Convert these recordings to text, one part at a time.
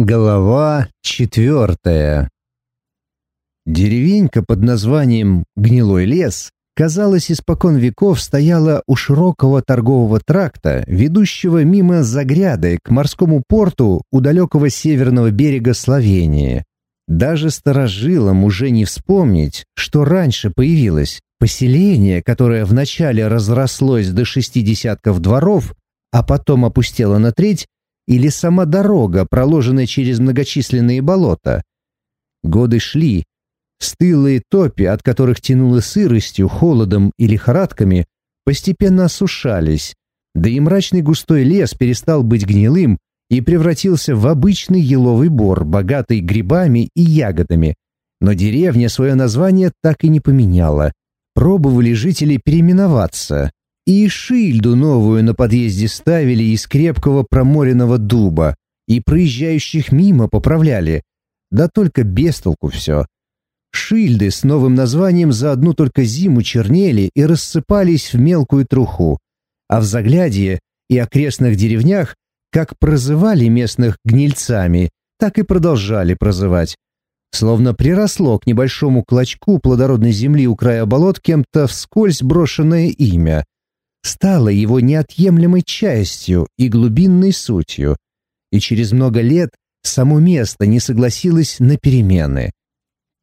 Глава четвертая Деревенька под названием «Гнилой лес» казалось, испокон веков стояла у широкого торгового тракта, ведущего мимо Загряды к морскому порту у далекого северного берега Словении. Даже старожилам уже не вспомнить, что раньше появилось поселение, которое вначале разрослось до шести десятков дворов, а потом опустело на треть, или сама дорога, проложенная через многочисленные болота. Годы шли. Стылые топи, от которых тянуло сыростью, холодом и лихорадками, постепенно осушались, да и мрачный густой лес перестал быть гнилым и превратился в обычный еловый бор, богатый грибами и ягодами. Но деревня свое название так и не поменяла. Пробовали жители переименоваться, и шильду новую на подъезде ставили из крепкого проморенного дуба, и проезжающих мимо поправляли. Да только без толку все. Шильды с новым названием за одну только зиму чернели и рассыпались в мелкую труху. А в Заглядье и окрестных деревнях как прозывали местных гнильцами, так и продолжали прозывать. Словно приросло к небольшому клочку плодородной земли у края болот кем-то вскользь брошенное имя — стало его неотъемлемой частью и глубинной сутью, и через много лет само место не согласилось на перемены.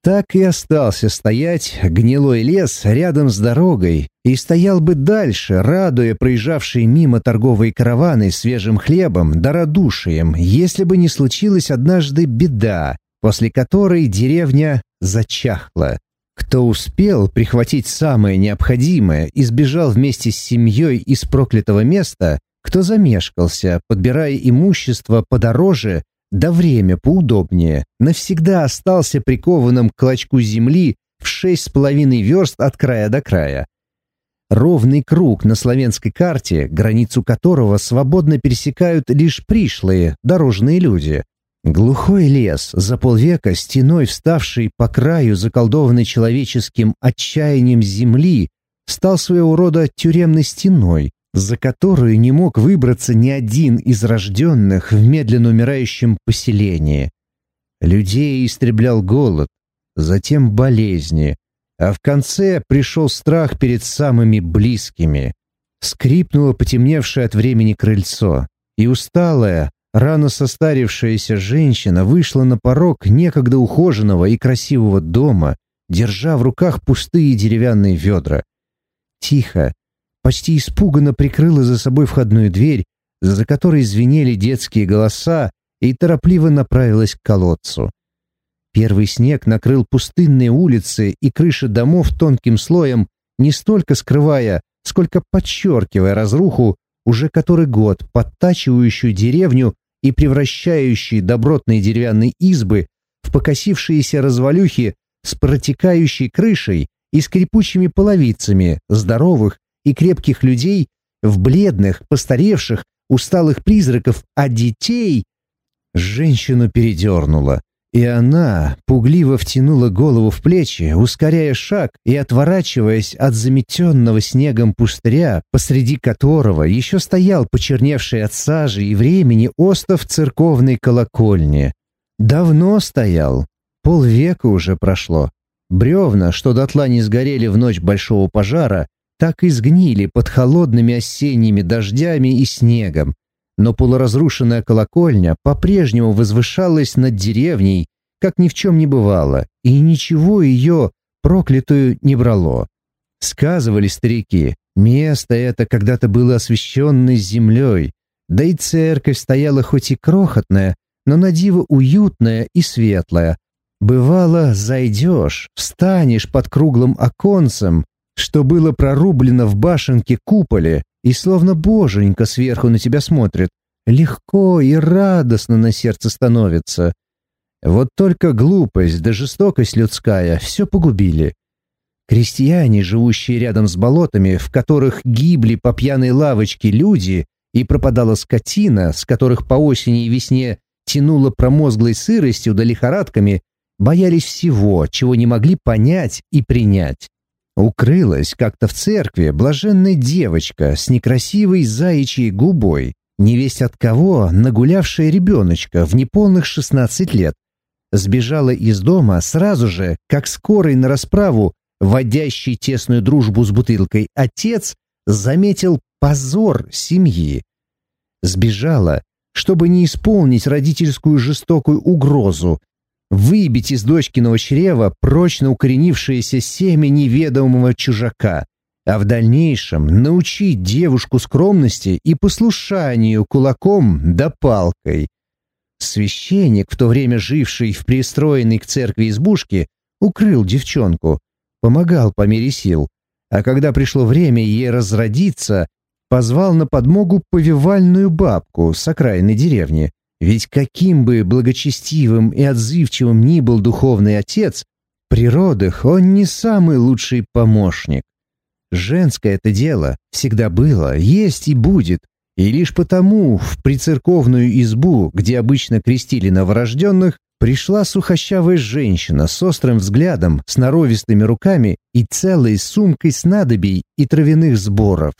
Так и остался стоять гнилой лес рядом с дорогой и стоял бы дальше, радуя проезжавшие мимо торговые караваны свежим хлебом да радушием, если бы не случилась однажды беда, после которой деревня зачахла. Кто успел прихватить самое необходимое и сбежал вместе с семьей из проклятого места, кто замешкался, подбирая имущество подороже, да время поудобнее, навсегда остался прикованным к клочку земли в шесть с половиной верст от края до края. Ровный круг на славянской карте, границу которого свободно пересекают лишь пришлые, дорожные люди. Глухой лес, за полвека стеной вставший по краю заколдованный человеческим отчаянием земли, стал своего рода тюремной стеной, за которую не мог выбраться ни один из рожденных в медленно умирающем поселении. Людей истреблял голод, затем болезни, а в конце пришел страх перед самыми близкими. Скрипнуло потемневшее от времени крыльцо, и усталая, Рано состарившаяся женщина вышла на порог некогда ухоженного и красивого дома, держа в руках пустые деревянные ведра. Тихо, почти испуганно прикрыла за собой входную дверь, за которой звенели детские голоса, и торопливо направилась к колодцу. Первый снег накрыл пустынные улицы и крыши домов тонким слоем, не столько скрывая, сколько подчеркивая разруху, уже который год подтачивающую деревню и превращающие добротные деревянные избы в покосившиеся развалюхи с протекающей крышей и скрипучими половицами здоровых и крепких людей в бледных, постаревших, усталых призраков, а детей... Женщину передернуло, и она пугливо втянула голову в плечи, ускоряя шаг и отворачиваясь от заметенного снегом пустыря, посреди которого еще стоял почерневший от сажи и времени остов церковной колокольни. Давно стоял, полвека уже прошло. Бревна, что дотла не сгорели в ночь большого пожара, так и сгнили под холодными осенними дождями и снегом, но полуразрушенная колокольня по-прежнему возвышалась над деревней, как ни в чем не бывало, и ничего ее, проклятую, не брало. Сказывали старики, место это когда-то было освященной землей, да и церковь стояла хоть и крохотная, но на диво уютная и светлая. Бывало, зайдешь, встанешь под круглым оконцем, что было прорублено в башенке куполе, и словно боженька сверху на тебя смотрит. Легко и радостно на сердце становится. Вот только глупость да жестокость людская все погубили. Крестьяне, живущие рядом с болотами, в которых гибли по пьяной лавочке люди и пропадала скотина, с которых по осени и весне тянуло промозглой сыростью да лихорадками, боялись всего, чего не могли понять и принять. Укрылась как-то в церкви блаженная девочка с некрасивой заячьей губой, невесть от кого нагулявшая ребеночка в неполных 16 лет. Сбежала из дома сразу же, как скорый на расправу, водящий тесную дружбу с бутылкой отец, заметил позор семьи. Сбежала, чтобы не исполнить родительскую жестокую угрозу, выбить из дочкиного чрева прочно укоренившееся семя неведомого чужака, а в дальнейшем научить девушку скромности и послушанию кулаком да палкой. Священник, в то время живший в пристроенной к церкви избушке, укрыл девчонку, помогал по мере сил, а когда пришло время ей разродиться, позвал на подмогу повивальную бабку с окраины деревни. Ведь каким бы благочестивым и отзывчивым ни был духовный отец, при родах он не самый лучший помощник. Женское это дело всегда было, есть и будет, и лишь потому в прицерковную избу, где обычно крестили новорожденных, пришла сухощавая женщина с острым взглядом, с норовистыми руками и целой сумкой снадобий и травяных сборов.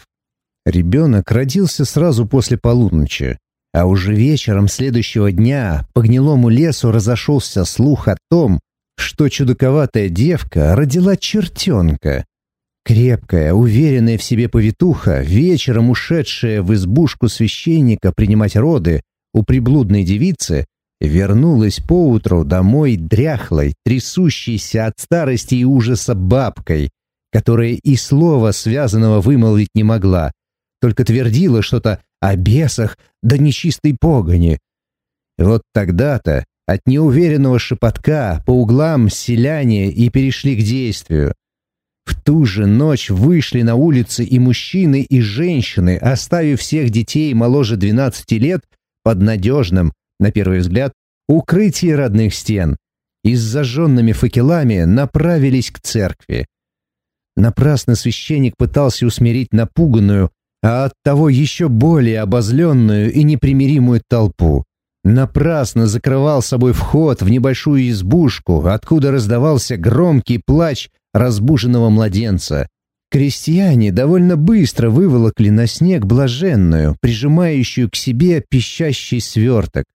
Ребенок родился сразу после полуночи, а уже вечером следующего дня по гнилому лесу разошелся слух о том, что чудаковатая девка родила чертенка. Крепкая, уверенная в себе повитуха, вечером ушедшая в избушку священника принимать роды у приблудной девицы, вернулась поутру домой дряхлой, трясущейся от старости и ужаса бабкой, которая и слова связанного вымолвить не могла, только твердила что-то о бесах да нечистой погони. Вот тогда-то от неуверенного шепотка по углам селяне и перешли к действию. В ту же ночь вышли на улицы и мужчины, и женщины, оставив всех детей моложе 12 лет под надежным, на первый взгляд, укрытие родных стен и с зажженными факелами направились к церкви. Напрасно священник пытался усмирить напуганную, а оттого еще более обозленную и непримиримую толпу. Напрасно закрывал собой вход в небольшую избушку, откуда раздавался громкий плач разбуженного младенца. Крестьяне довольно быстро выволокли на снег блаженную, прижимающую к себе пищащий сверток.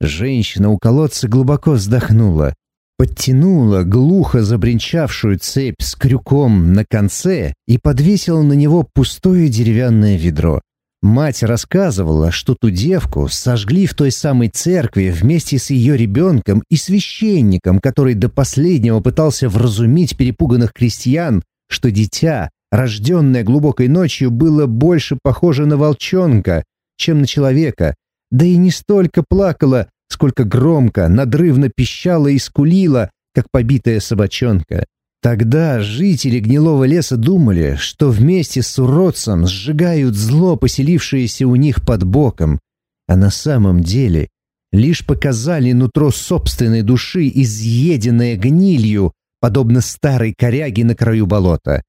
Женщина у колодца глубоко вздохнула подтянула глухо забринчавшую цепь с крюком на конце и подвесила на него пустое деревянное ведро. Мать рассказывала, что ту девку сожгли в той самой церкви вместе с ее ребенком и священником, который до последнего пытался вразумить перепуганных крестьян, что дитя, рожденное глубокой ночью, было больше похоже на волчонка, чем на человека, да и не столько плакала, сколько громко, надрывно пищала и скулила, как побитая собачонка. Тогда жители гнилого леса думали, что вместе с уродцем сжигают зло, поселившееся у них под боком, а на самом деле лишь показали нутро собственной души, изъеденное гнилью, подобно старой коряге на краю болота.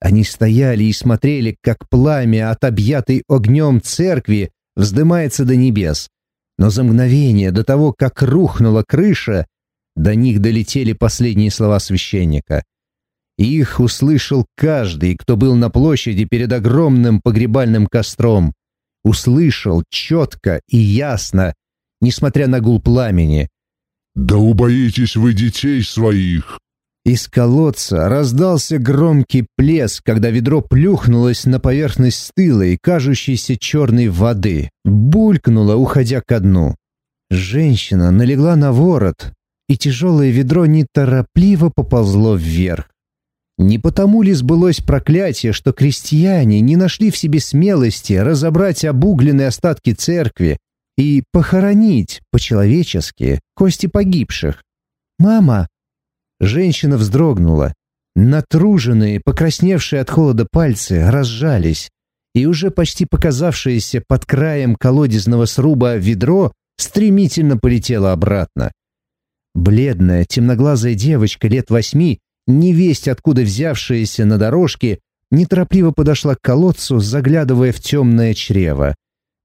Они стояли и смотрели, как пламя от объятой огнем церкви вздымается до небес, но за мгновение до того, как рухнула крыша, до них долетели последние слова священника. Их услышал каждый, кто был на площади перед огромным погребальным костром. Услышал четко и ясно, несмотря на гул пламени. «Да убоитесь вы детей своих!» Из колодца раздался громкий плеск, когда ведро плюхнулось на поверхность стылой, кажущейся черной воды, булькнуло, уходя ко дну. Женщина налегла на ворот, и тяжелое ведро неторопливо поползло вверх. Не потому ли сбылось проклятие, что крестьяне не нашли в себе смелости разобрать обугленные остатки церкви и похоронить по-человечески кости погибших? «Мама!» Женщина вздрогнула. Натруженные, покрасневшие от холода пальцы разжались, и уже почти показавшееся под краем колодезного сруба ведро стремительно полетело обратно. Бледная, темноглазая девочка лет восьми, невесть откуда взявшаяся на дорожке, неторопливо подошла к колодцу, заглядывая в темное чрево.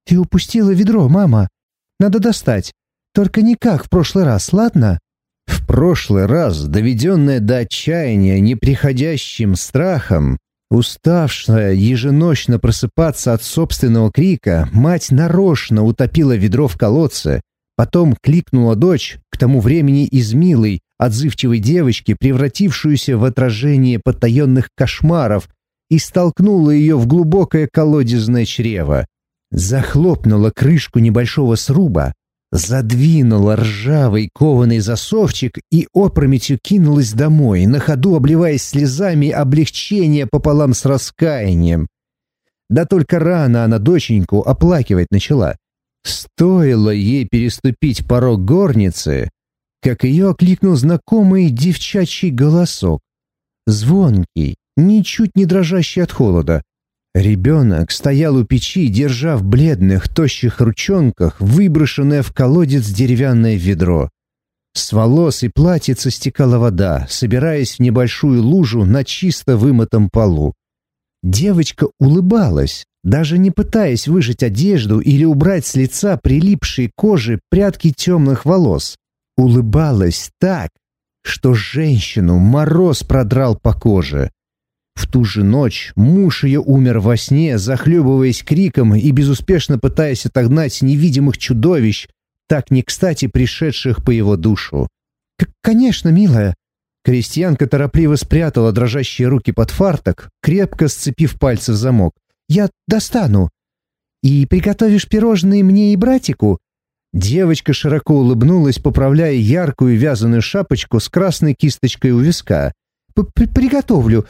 «Ты упустила ведро, мама. Надо достать. Только не как в прошлый раз, ладно?» Прошлый раз, доведенная до отчаяния неприходящим страхом, Уставшая еженочно просыпаться от собственного крика, мать нарочно утопила ведро в колодце, потом кликнула дочь, к тому времени из милой, отзывчивой девочки, превратившуюся в отражение потаенных кошмаров, и столкнула ее в глубокое колодезное чрево. Захлопнула крышку небольшого сруба, задвинула ржавый кованый засовчик и опрометью кинулась домой, на ходу обливаясь слезами облегчения пополам с раскаянием. Да только рано она доченьку оплакивать начала. Стоило ей переступить порог горницы, как ее окликнул знакомый девчачий голосок. Звонкий, ничуть не дрожащий от холода. Ребенок стоял у печи, держа в бледных, тощих ручонках выброшенное в колодец деревянное ведро. С волос и платьица стекала вода, собираясь в небольшую лужу на чисто вымытом полу. Девочка улыбалась, даже не пытаясь выжать одежду или убрать с лица прилипшие кожи прядки темных волос. Улыбалась так, что женщину мороз продрал по коже. В ту же ночь муж ее умер во сне, захлебываясь криком и безуспешно пытаясь отогнать невидимых чудовищ, так не кстати пришедших по его душу. «Конечно, милая!» Крестьянка торопливо спрятала дрожащие руки под фарток, крепко сцепив пальцы в замок. «Я достану!» «И приготовишь пирожные мне и братику?» Девочка широко улыбнулась, поправляя яркую вязаную шапочку с красной кисточкой у виска. «Приготовлю,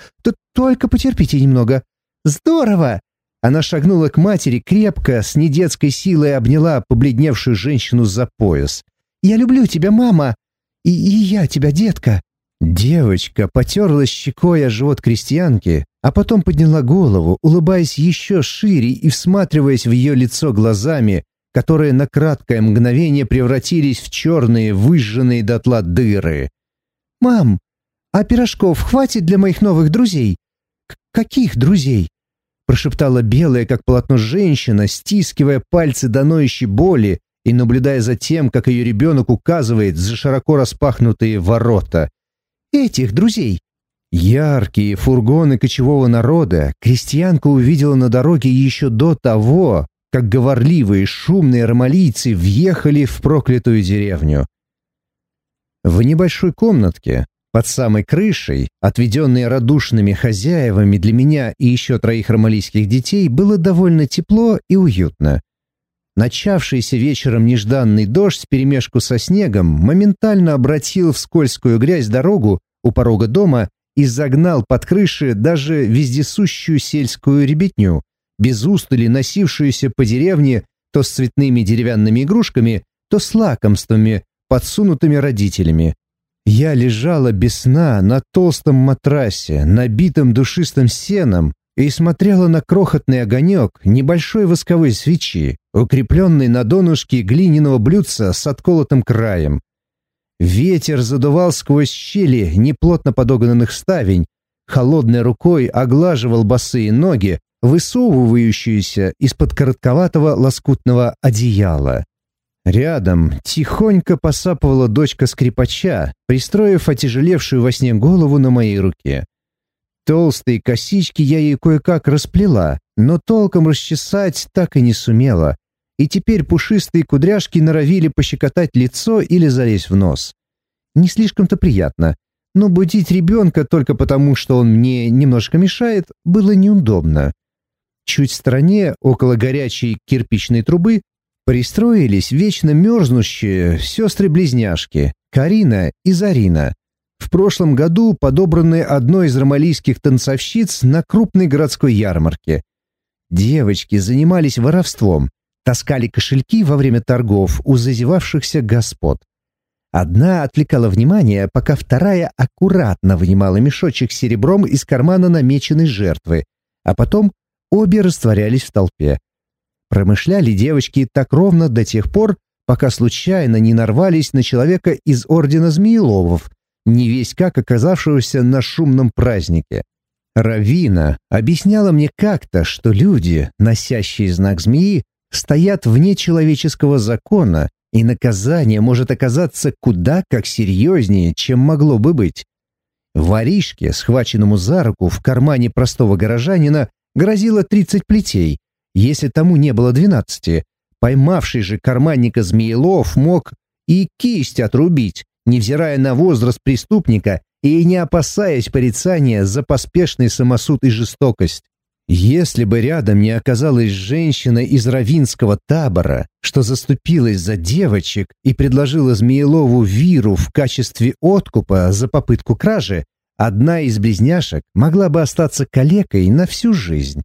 только потерпите немного». «Здорово!» Она шагнула к матери крепко, с недетской силой обняла побледневшую женщину за пояс. «Я люблю тебя, мама! И, и я тебя, детка!» Девочка потерлась щекой о живот крестьянки, а потом подняла голову, улыбаясь еще шире и всматриваясь в ее лицо глазами, которые на краткое мгновение превратились в черные, выжженные дотла дыры. «Мам, а пирожков хватит для моих новых друзей?» «Каких друзей?» прошептала белая, как полотно женщина, стискивая пальцы до ноющей боли и наблюдая за тем, как ее ребенок указывает за широко распахнутые ворота. «Этих друзей!» Яркие фургоны кочевого народа крестьянка увидела на дороге еще до того, как говорливые шумные ромалийцы въехали в проклятую деревню. В небольшой комнатке, под самой крышей, отведенной радушными хозяевами для меня и еще троих ромалийских детей, было довольно тепло и уютно. Начавшийся вечером нежданный дождь вперемешку со снегом моментально обратил в скользкую грязь дорогу у порога дома и загнал под крыши даже вездесущую сельскую ребятню, без устали носившуюся по деревне то с цветными деревянными игрушками, то с лакомствами, подсунутыми родителями. Я лежала без сна на толстом матрасе, набитом душистым сеном, и смотрела на крохотный огонек небольшой восковой свечи, укрепленной на донышке глиняного блюдца с отколотым краем. Ветер задувал сквозь щели неплотно подогнанных ставень, холодной рукой оглаживал босые ноги, высовывающуюся из-под коротковатого лоскутного одеяла. Рядом тихонько посапывала дочка скрипача, пристроив отяжелевшую во сне голову на моей руке. Толстые косички я ей кое-как расплела, но толком расчесать так и не сумела, и теперь пушистые кудряшки норовили пощекотать лицо или залезть в нос. Не слишком-то приятно, но будить ребенка только потому, что он мне немножко мешает, было неудобно. Чуть в стороне, около горячей кирпичной трубы, Пристроились вечно мерзнущие сестры-близняшки Карина и Зарина. В прошлом году подобранные одной из ромалийских танцовщиц на крупной городской ярмарке. Девочки занимались воровством, таскали кошельки во время торгов у зазевавшихся господ. Одна отвлекала внимание, пока вторая аккуратно вынимала мешочек с серебром из кармана намеченной жертвы, а потом обе растворялись в толпе. Промышляли девочки так ровно до тех пор, пока случайно не нарвались на человека из ордена Змееловов, не весь как оказавшегося на шумном празднике. Равина объясняла мне как-то, что люди, носящие знак змеи, стоят вне человеческого закона, и наказание может оказаться куда как серьезнее, чем могло бы быть. Воришке, схваченному за руку в кармане простого горожанина, грозило 30 плетей, если тому не было 12. Поймавший же карманника Змеелов мог и кисть отрубить, невзирая на возраст преступника и не опасаясь порицания за поспешный самосуд и жестокость. Если бы рядом не оказалась женщина из равинского табора, что заступилась за девочек и предложила Змеелову Виру в качестве откупа за попытку кражи, одна из близняшек могла бы остаться калекой на всю жизнь.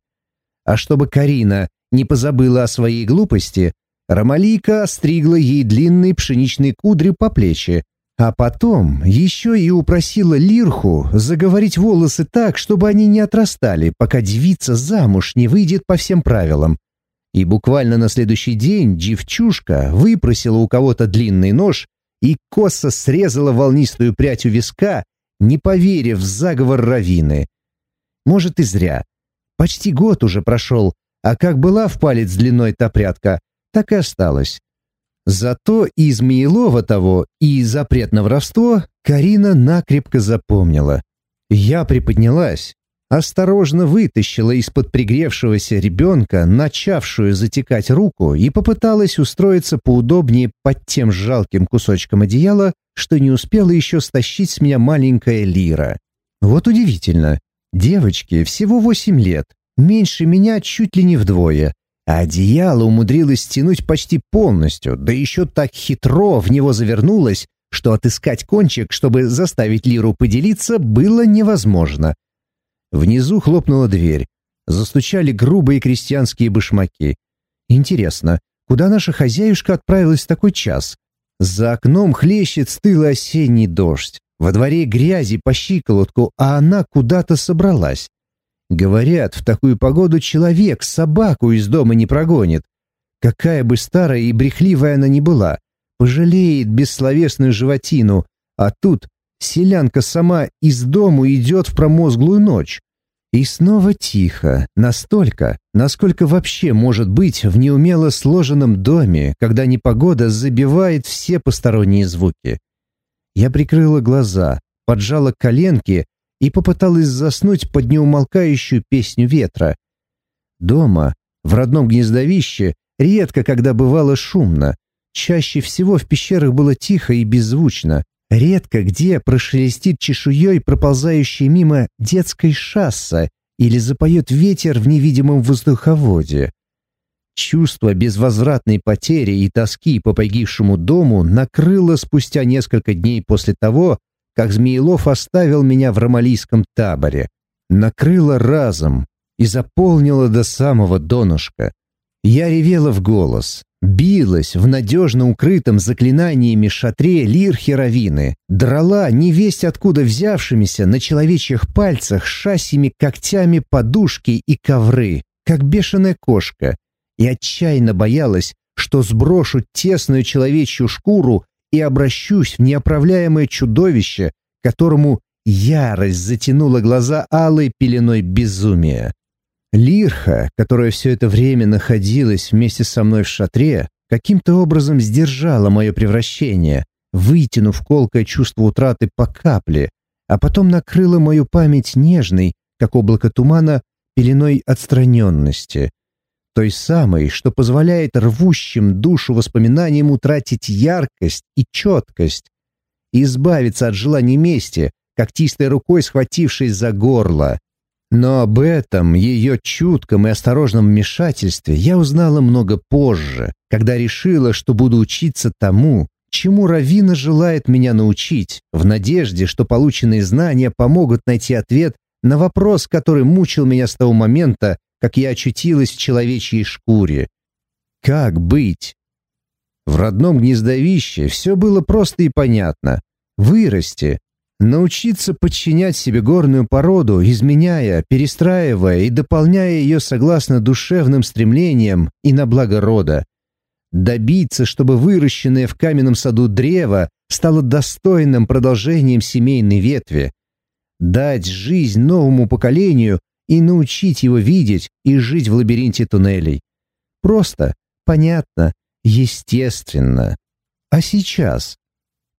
А чтобы Карина не позабыла о своей глупости, Ромалийка остригла ей длинные пшеничные кудри по плечи, а потом еще и упросила Лирху заговорить волосы так, чтобы они не отрастали, пока девица замуж не выйдет по всем правилам. И буквально на следующий день девчушка выпросила у кого-то длинный нож и косо срезала волнистую прядь у виска, не поверив в заговор Равины. Может и зря. Почти год уже прошел, а как была в палец длиной та прядка, так и осталась. Зато и Змеелова того, и запрет на воровство Карина накрепко запомнила. Я приподнялась, осторожно вытащила из-под пригревшегося ребенка начавшую затекать руку и попыталась устроиться поудобнее под тем жалким кусочком одеяла, что не успела еще стащить с меня маленькая лира. Вот удивительно. Девочке всего восемь лет, меньше меня чуть ли не вдвое, а одеяло умудрилось стянуть почти полностью, да еще так хитро в него завернулось, что отыскать кончик, чтобы заставить Лиру поделиться, было невозможно. Внизу хлопнула дверь. Застучали грубые крестьянские башмаки. Интересно, куда наша хозяюшка отправилась в такой час? За окном хлещет стылый осенний дождь. Во дворе грязи по щиколотку, а она куда-то собралась. Говорят, в такую погоду человек собаку из дома не прогонит. Какая бы старая и брехливая она ни была, пожалеет бессловесную животину, а тут селянка сама из дому идет в промозглую ночь. И снова тихо, настолько, насколько вообще может быть в неумело сложенном доме, когда непогода забивает все посторонние звуки. Я прикрыла глаза, поджала коленки и попыталась заснуть под неумолкающую песню ветра. Дома, в родном гнездовище, редко когда бывало шумно. Чаще всего в пещерах было тихо и беззвучно. Редко где прошелестит чешуей проползающая мимо детской шасса или запоет ветер в невидимом воздуховоде. Чувство безвозвратной потери и тоски по погибшему дому накрыло спустя несколько дней после того, как Змеелов оставил меня в ромалийском таборе. Накрыло разом и заполнило до самого донышка. Я ревела в голос, билась в надежно укрытом заклинаниями шатре лирхи равины, драла невесть откуда взявшимися на человечьих пальцах шасями когтями подушки и ковры, как бешеная кошка, и отчаянно боялась, что сброшу тесную человечью шкуру и обращусь в неоправляемое чудовище, которому ярость затянула глаза алой пеленой безумия. Лирха, которая все это время находилась вместе со мной в шатре, каким-то образом сдержала мое превращение, вытянув колкое чувство утраты по капле, а потом накрыла мою память нежной, как облако тумана, пеленой отстраненности, той самой, что позволяет рвущим душу воспоминаниям утратить яркость и четкость, и избавиться от желания мести, когтистой рукой схватившись за горло. Но об этом, ее чутком и осторожном вмешательстве я узнала много позже, когда решила, что буду учиться тому, чему Равина желает меня научить, в надежде, что полученные знания помогут найти ответ на вопрос, который мучил меня с того момента, как я очутилась в человечьей шкуре. Как быть? В родном гнездовище все было просто и понятно. Вырасти, научиться подчинять себе горную породу, изменяя, перестраивая и дополняя ее согласно душевным стремлениям и на благо рода. Добиться, чтобы выращенное в каменном саду древо стало достойным продолжением семейной ветви. Дать жизнь новому поколению и научить его видеть и жить в лабиринте туннелей. Просто, понятно, естественно. А сейчас?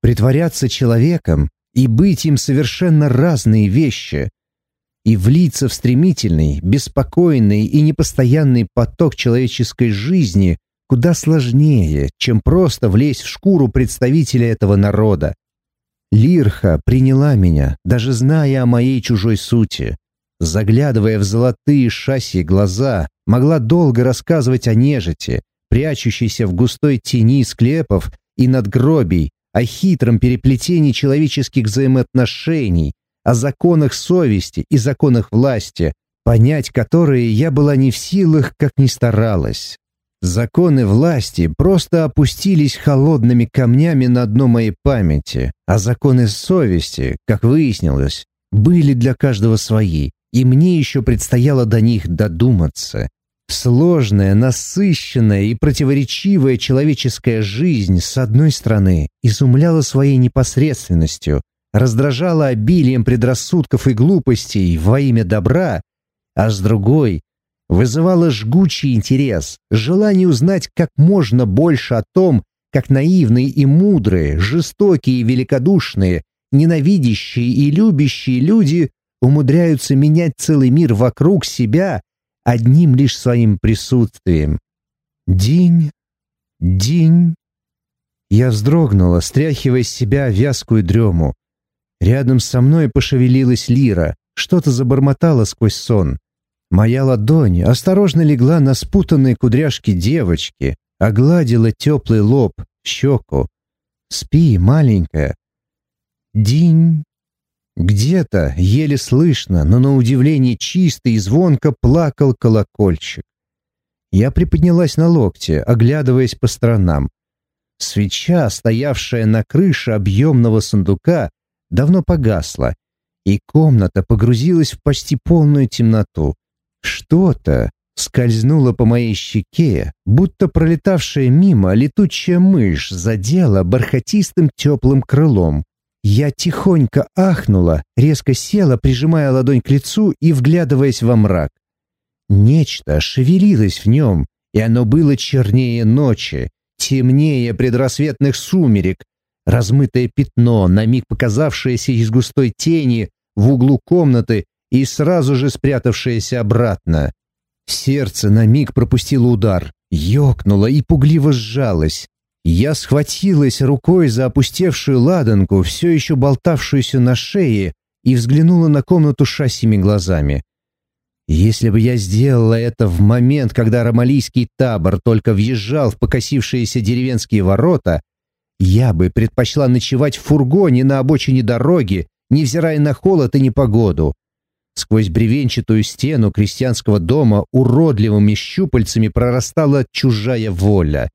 Притворяться человеком и быть им совершенно разные вещи. И влиться в стремительный, беспокойный и непостоянный поток человеческой жизни куда сложнее, чем просто влезть в шкуру представителя этого народа. Лирха приняла меня, даже зная о моей чужой сути. Заглядывая в золотые шасси глаза, могла долго рассказывать о нежити, прячущейся в густой тени склепов и надгробий, о хитром переплетении человеческих взаимоотношений, о законах совести и законах власти, понять которые я была не в силах, как ни старалась. Законы власти просто опустились холодными камнями на дно моей памяти, а законы совести, как выяснилось, были для каждого свои, и мне еще предстояло до них додуматься. Сложная, насыщенная и противоречивая человеческая жизнь, с одной стороны, изумляла своей непосредственностью, раздражала обилием предрассудков и глупостей во имя добра, а с другой вызывала жгучий интерес, желание узнать как можно больше о том, как наивные и мудрые, жестокие и великодушные, ненавидящие и любящие люди умудряются менять целый мир вокруг себя одним лишь своим присутствием. День, день. Я вздрогнула, стряхивая с себя вязкую дрему. Рядом со мной пошевелилась лира, что-то забормотало сквозь сон. Моя ладонь осторожно легла на спутанные кудряшки девочки, огладила теплый лоб, щеку. «Спи, маленькая». День. Где-то, еле слышно, но на удивление чисто и звонко плакал колокольчик. Я приподнялась на локте, оглядываясь по сторонам. Свеча, стоявшая на крыше объемного сундука, давно погасла, и комната погрузилась в почти полную темноту. Что-то скользнуло по моей щеке, будто пролетавшая мимо летучая мышь задела бархатистым теплым крылом. Я тихонько ахнула, резко села, прижимая ладонь к лицу и вглядываясь во мрак. Нечто шевелилось в нем, и оно было чернее ночи, темнее предрассветных сумерек, размытое пятно, на миг показавшееся из густой тени в углу комнаты и сразу же спрятавшаяся обратно. Сердце на миг пропустило удар, ёкнуло и пугливо сжалось. Я схватилась рукой за опустевшую ладанку, все еще болтавшуюся на шее, и взглянула на комнату шассими глазами. Если бы я сделала это в момент, когда ромалийский табор только въезжал в покосившиеся деревенские ворота, я бы предпочла ночевать в фургоне на обочине дороги, невзирая на холод и непогоду. Сквозь бревенчатую стену крестьянского дома уродливыми щупальцами прорастала чужая воля.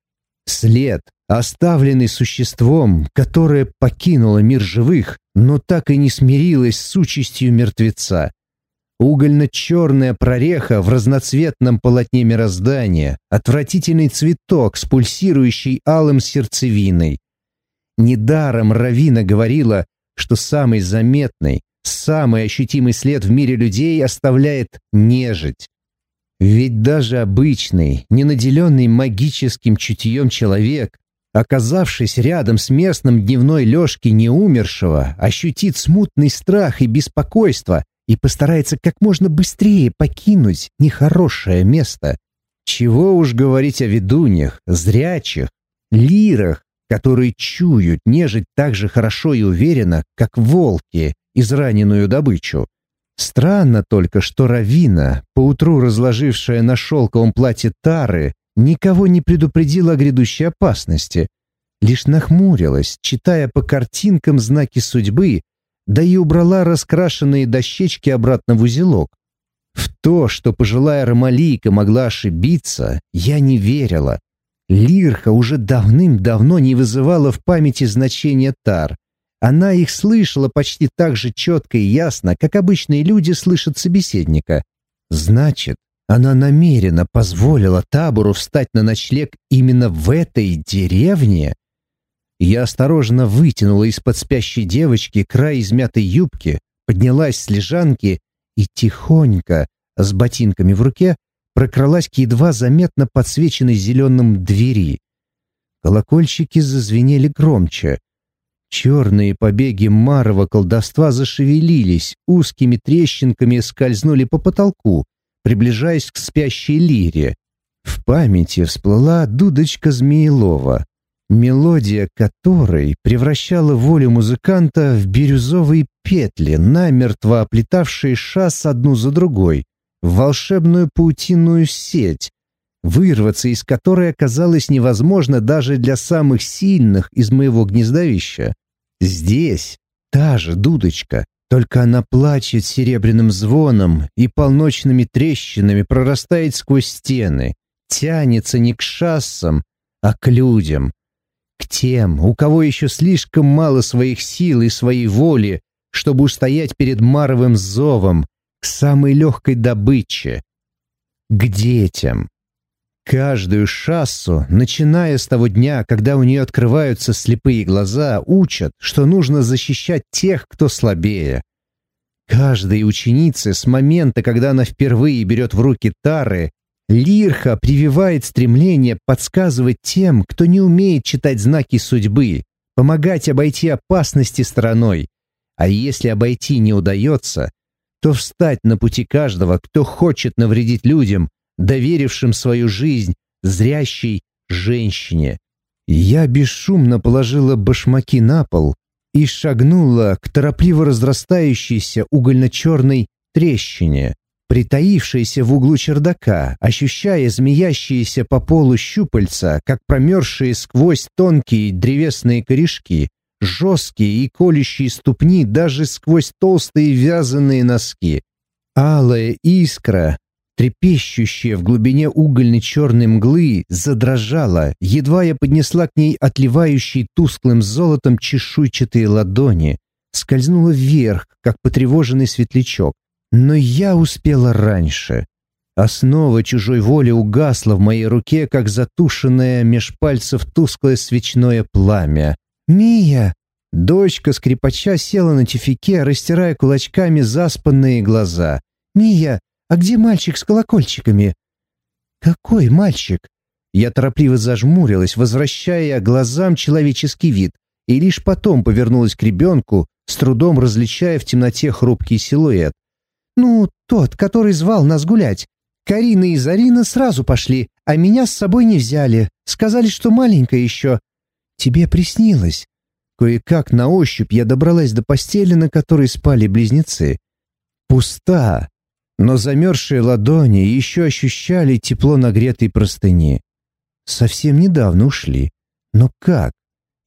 След, оставленный существом, которое покинуло мир живых, но так и не смирилось с участью мертвеца. Угольно-черная прореха в разноцветном полотне мироздания, отвратительный цветок с пульсирующей алым сердцевиной. Недаром Равина говорила, что самый заметный, самый ощутимый след в мире людей оставляет нежить. Ведь даже обычный, ненаделенный магическим чутьем человек, оказавшись рядом с местным дневной лёжки неумершего, ощутит смутный страх и беспокойство и постарается как можно быстрее покинуть нехорошее место. Чего уж говорить о ведуньях, зрячих, лирах, которые чуют нежить так же хорошо и уверенно, как волки, израненную добычу. Странно только, что Равина, поутру разложившая на шелковом платье тары, никого не предупредила о грядущей опасности, лишь нахмурилась, читая по картинкам знаки судьбы, да и убрала раскрашенные дощечки обратно в узелок. В то, что пожилая Ромалийка могла ошибиться, я не верила. Лирха уже давным-давно не вызывала в памяти значения тар, она их слышала почти так же четко и ясно, как обычные люди слышат собеседника. Значит, она намеренно позволила табору встать на ночлег именно в этой деревне? Я осторожно вытянула из-под спящей девочки край измятой юбки, поднялась с лежанки и тихонько, с ботинками в руке, прокралась к едва заметно подсвеченной зеленым двери. Колокольчики зазвенели громче. Черные побеги марова колдовства зашевелились, узкими трещинками скользнули по потолку, приближаясь к спящей лире. В памяти всплыла дудочка Змеелова, мелодия которой превращала волю музыканта в бирюзовые петли, намертво оплетавшие шас одну за другой, в волшебную паутинную сеть, вырваться из которой оказалось невозможно даже для самых сильных из моего гнездовища. Здесь та же дудочка, только она плачет серебряным звоном и полночными трещинами прорастает сквозь стены, тянется не к шассам, а к людям, к тем, у кого еще слишком мало своих сил и своей воли, чтобы устоять перед маровым зовом, к самой легкой добыче, к детям. Каждую шассу, начиная с того дня, когда у нее открываются слепые глаза, учат, что нужно защищать тех, кто слабее. Каждой ученице с момента, когда она впервые берет в руки тары, Лирха прививает стремление подсказывать тем, кто не умеет читать знаки судьбы, помогать обойти опасности стороной. А если обойти не удается, то встать на пути каждого, кто хочет навредить людям, доверившим свою жизнь зрящей женщине. Я бесшумно положила башмаки на пол и шагнула к торопливо разрастающейся угольно-черной трещине притаившаяся в углу чердака, ощущая змеящиеся по полу щупальца, как промерзшие сквозь тонкие древесные корешки, жесткие и колющие ступни даже сквозь толстые вязаные носки. Алая искра, трепещущая в глубине угольной черной мглы, задрожала, едва я поднесла к ней отливающие тусклым золотом чешуйчатые ладони, скользнула вверх, как потревоженный светлячок, но я успела раньше. Основа чужой воли угасла в моей руке, как затушенное меж пальцев тусклое свечное пламя. «Мия!» Дочка скрипача села на тюфике, растирая кулачками заспанные глаза. «Мия, а где мальчик с колокольчиками?» «Какой мальчик?» Я торопливо зажмурилась, возвращая глазам человеческий вид, и лишь потом повернулась к ребенку, с трудом различая в темноте хрупкий силуэт. «Ну, тот, который звал нас гулять. Карина и Зарина сразу пошли, а меня с собой не взяли. Сказали, что маленькая еще. Тебе приснилось». Кое-как на ощупь я добралась до постели, на которой спали близнецы. Пуста, но замерзшие ладони еще ощущали тепло нагретой простыни. Совсем недавно ушли. Но как?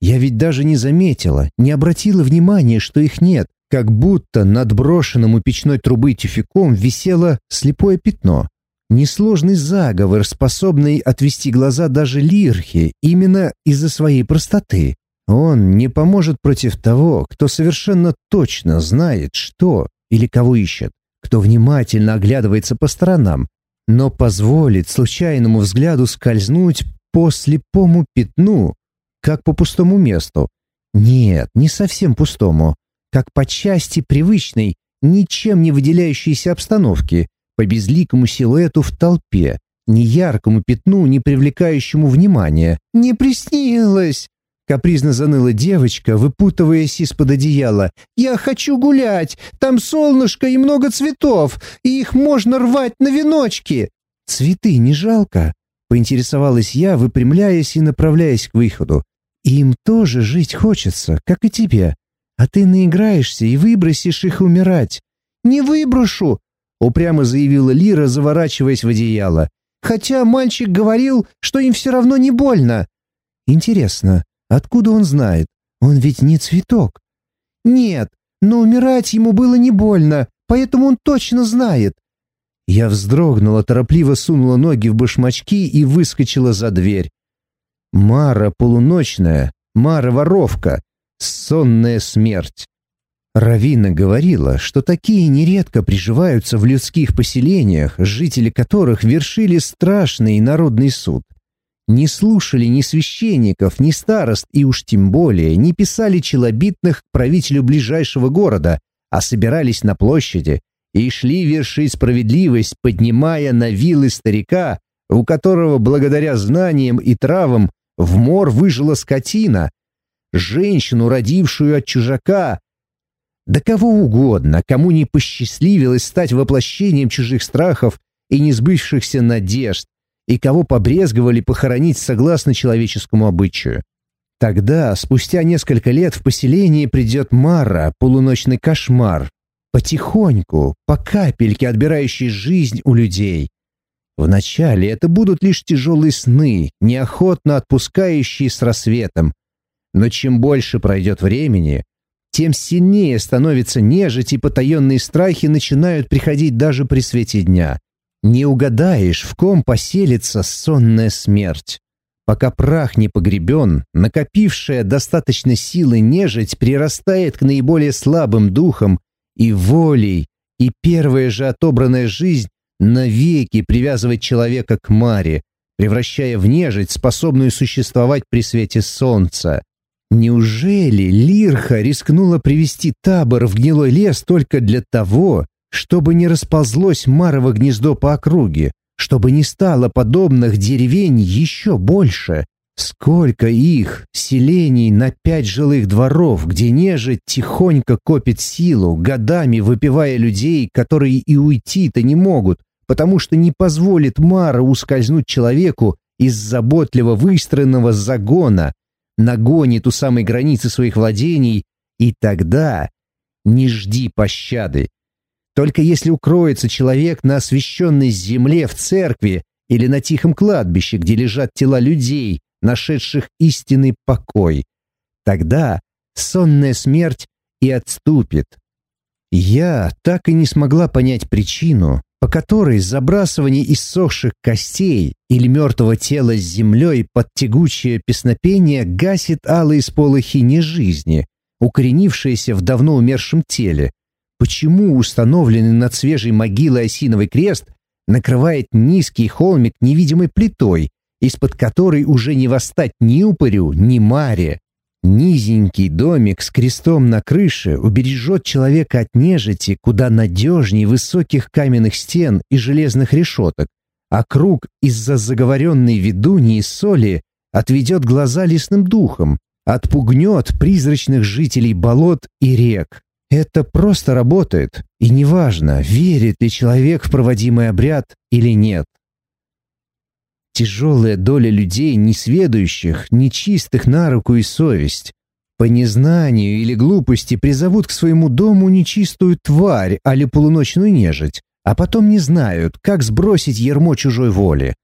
Я ведь даже не заметила, не обратила внимания, что их нет. Как будто над брошенным у печной трубы тюфяком висело слепое пятно. Несложный заговор, способный отвести глаза даже Лирхе, именно из-за своей простоты. Он не поможет против того, кто совершенно точно знает, что или кого ищет, кто внимательно оглядывается по сторонам, но позволит случайному взгляду скользнуть по слепому пятну, как по пустому месту. Нет, не совсем пустому, как по части привычной, ничем не выделяющейся обстановки, по безликому силуэту в толпе, ни яркому пятну, не привлекающему внимания. «Не приснилось!» Капризно заныла девочка, выпутываясь из-под одеяла. «Я хочу гулять! Там солнышко и много цветов, и их можно рвать на веночки!» «Цветы не жалко?» — поинтересовалась я, выпрямляясь и направляясь к выходу. «Им тоже жить хочется, как и тебе а ты наиграешься и выбросишь их умирать». «Не выброшу», — упрямо заявила Лира, заворачиваясь в одеяло. «Хотя мальчик говорил, что им все равно не больно». «Интересно, откуда он знает? Он ведь не цветок». «Нет, но умирать ему было не больно, поэтому он точно знает». Я вздрогнула, торопливо сунула ноги в башмачки и выскочила за дверь. Мара полуночная, Мара-воровка, сонная смерть. Равина говорила, что такие нередко приживаются в людских поселениях, жители которых вершили страшный народный суд. Не слушали ни священников, ни старост и уж тем более не писали челобитных к правителю ближайшего города, а собирались на площади и шли вершить справедливость, поднимая на вилы старика, у которого благодаря знаниям и травам в мор выжила скотина, женщину, родившую от чужака. Да кого угодно, кому не посчастливилось стать воплощением чужих страхов и несбывшихся надежд, и кого побрезговали похоронить согласно человеческому обычаю. Тогда, спустя несколько лет, в поселение придет Мара, полуночный кошмар, потихоньку, по капельке отбирающий жизнь у людей. Вначале это будут лишь тяжелые сны, неохотно отпускающие с рассветом. Но чем больше пройдет времени, тем сильнее становится нежить, и потаенные страхи начинают приходить даже при свете дня. Не угадаешь, в ком поселится сонная смерть. Пока прах не погребен, накопившая достаточно силы нежить прирастает к наиболее слабым духам и волей, и первая же отобранная жизнь навеки привязывает человека к Маре, превращая в нежить, способную существовать при свете солнца. Неужели Лирха рискнула привести табор в гнилой лес только для того, чтобы не расползлось марово гнездо по округе, чтобы не стало подобных деревень еще больше. Сколько их, селений на пять жилых дворов, где нежить тихонько копит силу, годами выпивая людей, которые и уйти-то не могут, потому что не позволит Мара ускользнуть человеку из заботливо выстроенного загона, нагонит у самой границы своих владений, и тогда не жди пощады. Только если укроется человек на освященной земле в церкви или на тихом кладбище, где лежат тела людей, нашедших истинный покой, тогда сонная смерть и отступит. Я так и не смогла понять причину, по которой забрасывание иссохших костей или мертвого тела с землей под тягучее песнопение гасит алые сполохи нежизни, укоренившиеся в давно умершем теле, Почему установленный над свежей могилой осиновый крест накрывает низкий холмик невидимой плитой, из-под которой уже не восстать ни упырю, ни маре? Низенький домик с крестом на крыше убережет человека от нежити куда надежнее высоких каменных стен и железных решеток, а круг из-за заговоренной ведуньи и соли отведет глаза лесным духом, отпугнет призрачных жителей болот и рек. Это просто работает, и неважно, верит ли человек в проводимый обряд или нет. Тяжелая доля людей, несведущих, нечистых на руку и совесть, по незнанию или глупости призовут к своему дому нечистую тварь, али полуночную нежить, а потом не знают, как сбросить ермо чужой воли.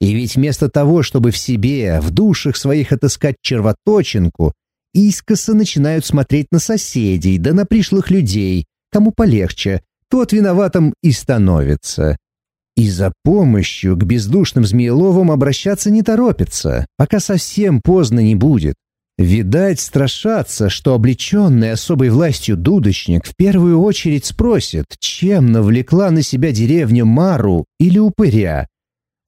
И ведь вместо того, чтобы в себе, в душах своих отыскать червоточинку, искоса начинают смотреть на соседей, да на пришлых людей, кому полегче, тот виноватым и становится. И за помощью к бездушным Змееловым обращаться не торопится, пока совсем поздно не будет. Видать, страшатся, что облеченный особой властью дудочник в первую очередь спросит, чем навлекла на себя деревню Мару или упыря,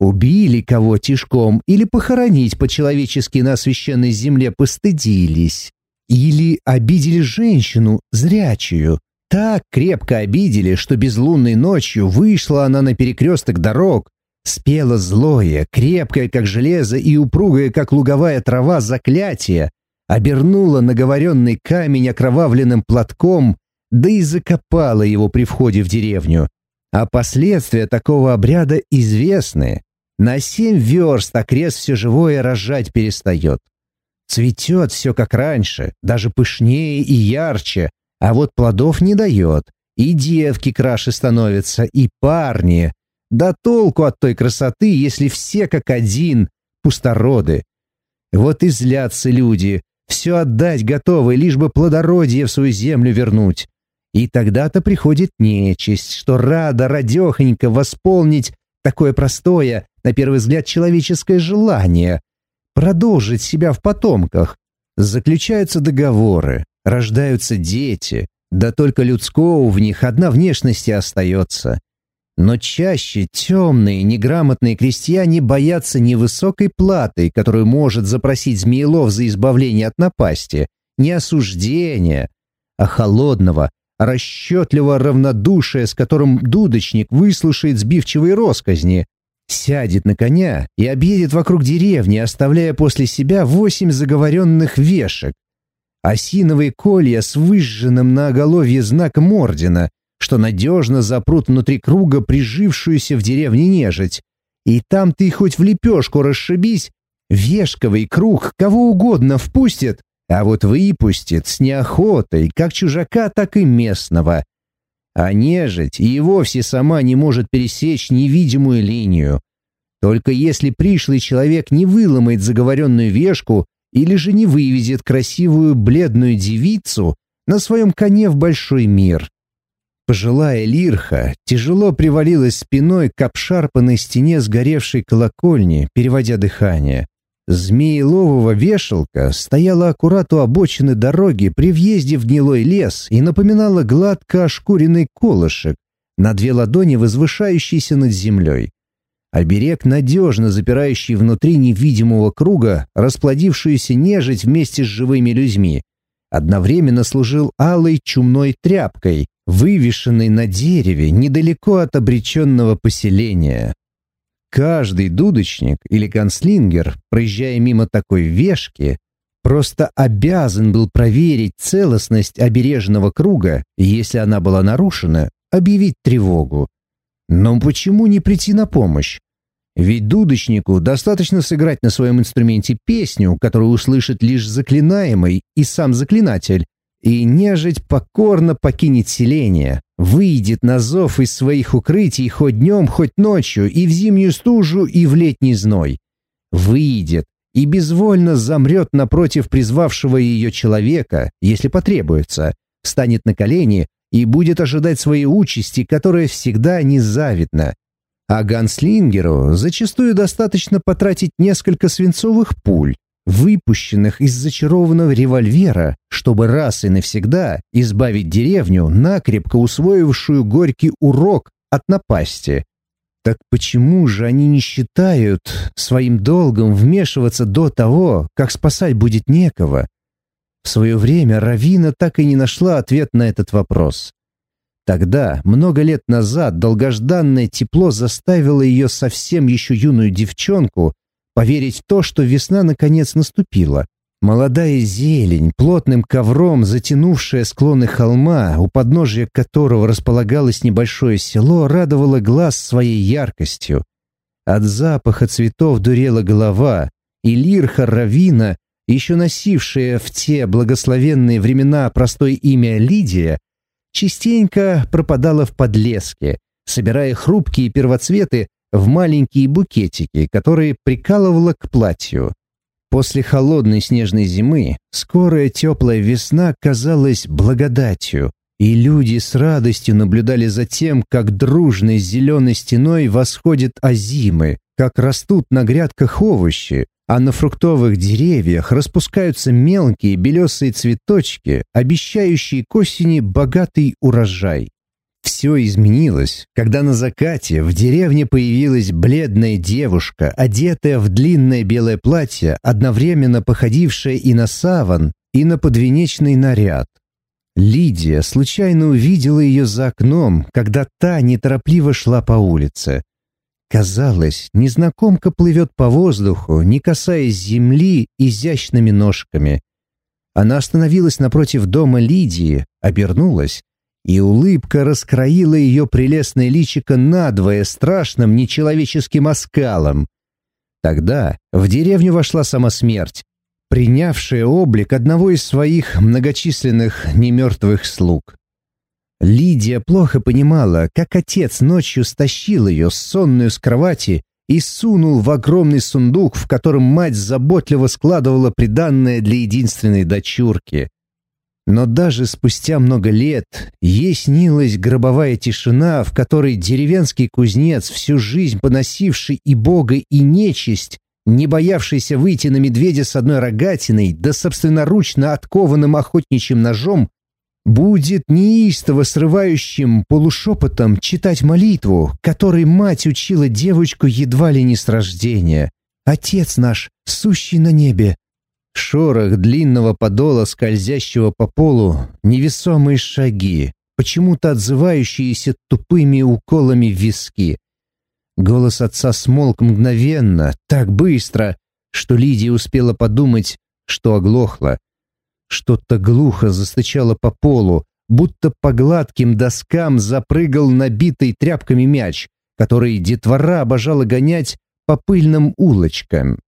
Убили кого тишком или похоронить по-человечески на священной земле постыдились. Или обидели женщину, зрячую. Так крепко обидели, что безлунной ночью вышла она на перекресток дорог, спела злое, крепкое, как железо, и упругое, как луговая трава, заклятие, обернула наговоренный камень окровавленным платком, да и закопала его при входе в деревню. А последствия такого обряда известны. На семь верст окрест все живое рожать перестает. Цветет все как раньше, даже пышнее и ярче, а вот плодов не дает. И девки краше становятся, и парни. Да толку от той красоты, если все как один, пустороды. Вот и злятся люди, все отдать готовы, лишь бы плодородие в свою землю вернуть. И тогда-то приходит нечисть, что рада радехонько восполнить такое простое, на первый взгляд, человеческое желание продолжить себя в потомках. Заключаются договоры, рождаются дети, да только людского в них одна внешность и остается. Но чаще темные, неграмотные крестьяне боятся не высокой платы, которую может запросить Змеелов за избавление от напасти, не осуждения, а холодного, расчетливого равнодушия, с которым дудочник выслушает сбивчивые росказни, сядет на коня и объедет вокруг деревни, оставляя после себя восемь заговоренных вешек. осиновые колья с выжженным на оголовье знаком ордена, что надежно запрут внутри круга прижившуюся в деревне нежить. И там ты хоть в лепешку расшибись, вешковый круг кого угодно впустит, а вот выпустит с неохотой как чужака, так и местного. А нежить и вовсе сама не может пересечь невидимую линию. Только если пришлый человек не выломает заговоренную вешку или же не вывезет красивую бледную девицу на своем коне в большой мир. Пожилая лирха тяжело привалилась спиной к обшарпанной стене сгоревшей колокольни, переводя дыхание. Змеелового вешалка стояла аккурат у обочины дороги при въезде в гнилой лес и напоминала гладко ошкуренный колышек, на две ладони возвышающийся над землей. Оберег, надежно запирающий внутри невидимого круга расплодившуюся нежить вместе с живыми людьми, одновременно служил алой чумной тряпкой, вывешенной на дереве недалеко от обреченного поселения. Каждый дудочник или конслингер, проезжая мимо такой вешки, просто обязан был проверить целостность обережного круга и, если она была нарушена, объявить тревогу. Но почему не прийти на помощь? Ведь дудочнику достаточно сыграть на своем инструменте песню, которую услышит лишь заклинаемый и сам заклинатель, и нежить покорно покинет селение, выйдет на зов из своих укрытий хоть днем, хоть ночью, и в зимнюю стужу, и в летний зной. Выйдет и безвольно замрет напротив призвавшего ее человека, если потребуется, встанет на колени и будет ожидать своей участи, которая всегда незавидна, а ганслингеру зачастую достаточно потратить несколько свинцовых пуль, выпущенных из зачарованного револьвера, чтобы раз и навсегда избавить деревню, накрепко усвоившую горький урок от напасти. Так почему же они не считают своим долгом вмешиваться до того, как спасать будет некого? В свое время Равина так и не нашла ответ на этот вопрос. Тогда, много лет назад, долгожданное тепло заставило ее совсем еще юную девчонку поверить в то, что весна наконец наступила. Молодая зелень, плотным ковром затянувшая склоны холма, у подножия которого располагалось небольшое село, радовала глаз своей яркостью. От запаха цветов дурела голова, и лирха Равина, еще носившая в те благословенные времена простое имя Лидия, частенько пропадала в подлеске, собирая хрупкие первоцветы в маленькие букетики, которые прикалывала к платью. После холодной снежной зимы скорая теплая весна казалась благодатью, и люди с радостью наблюдали за тем, как дружной зеленой стеной восходят озимы, как растут на грядках овощи, а на фруктовых деревьях распускаются мелкие белесые цветочки, обещающие к осени богатый урожай. Все изменилось, когда на закате в деревне появилась бледная девушка, одетая в длинное белое платье, одновременно походившее и на саван, и на подвенечный наряд. Лидия случайно увидела ее за окном, когда та неторопливо шла по улице. Казалось, незнакомка плывет по воздуху, не касаясь земли изящными ножками. Она остановилась напротив дома Лидии, обернулась, и улыбка раскроила ее прелестное личико надвое страшным нечеловеческим оскалом. Тогда в деревню вошла сама смерть, принявшая облик одного из своих многочисленных немертвых слуг. Лидия плохо понимала, как отец ночью стащил ее сонную с кровати и сунул в огромный сундук, в котором мать заботливо складывала приданное для единственной дочурки. Но даже спустя много лет ей снилась гробовая тишина, в которой деревенский кузнец, всю жизнь поносивший и бога, и нечисть, не боявшийся выйти на медведя с одной рогатиной, да собственноручно откованным охотничьим ножом, будет неистово срывающим полушепотом читать молитву, которой мать учила девочку едва ли не с рождения. «Отец наш, сущий на небе». Шорох длинного подола, скользящего по полу, невесомые шаги, почему-то отзывающиеся тупыми уколами в виски. Голос отца смолк мгновенно, так быстро, что Лидия успела подумать, что оглохла. Что-то глухо застучало по полу, будто по гладким доскам запрыгал набитый тряпками мяч, который детвора обожала гонять по пыльным улочкам.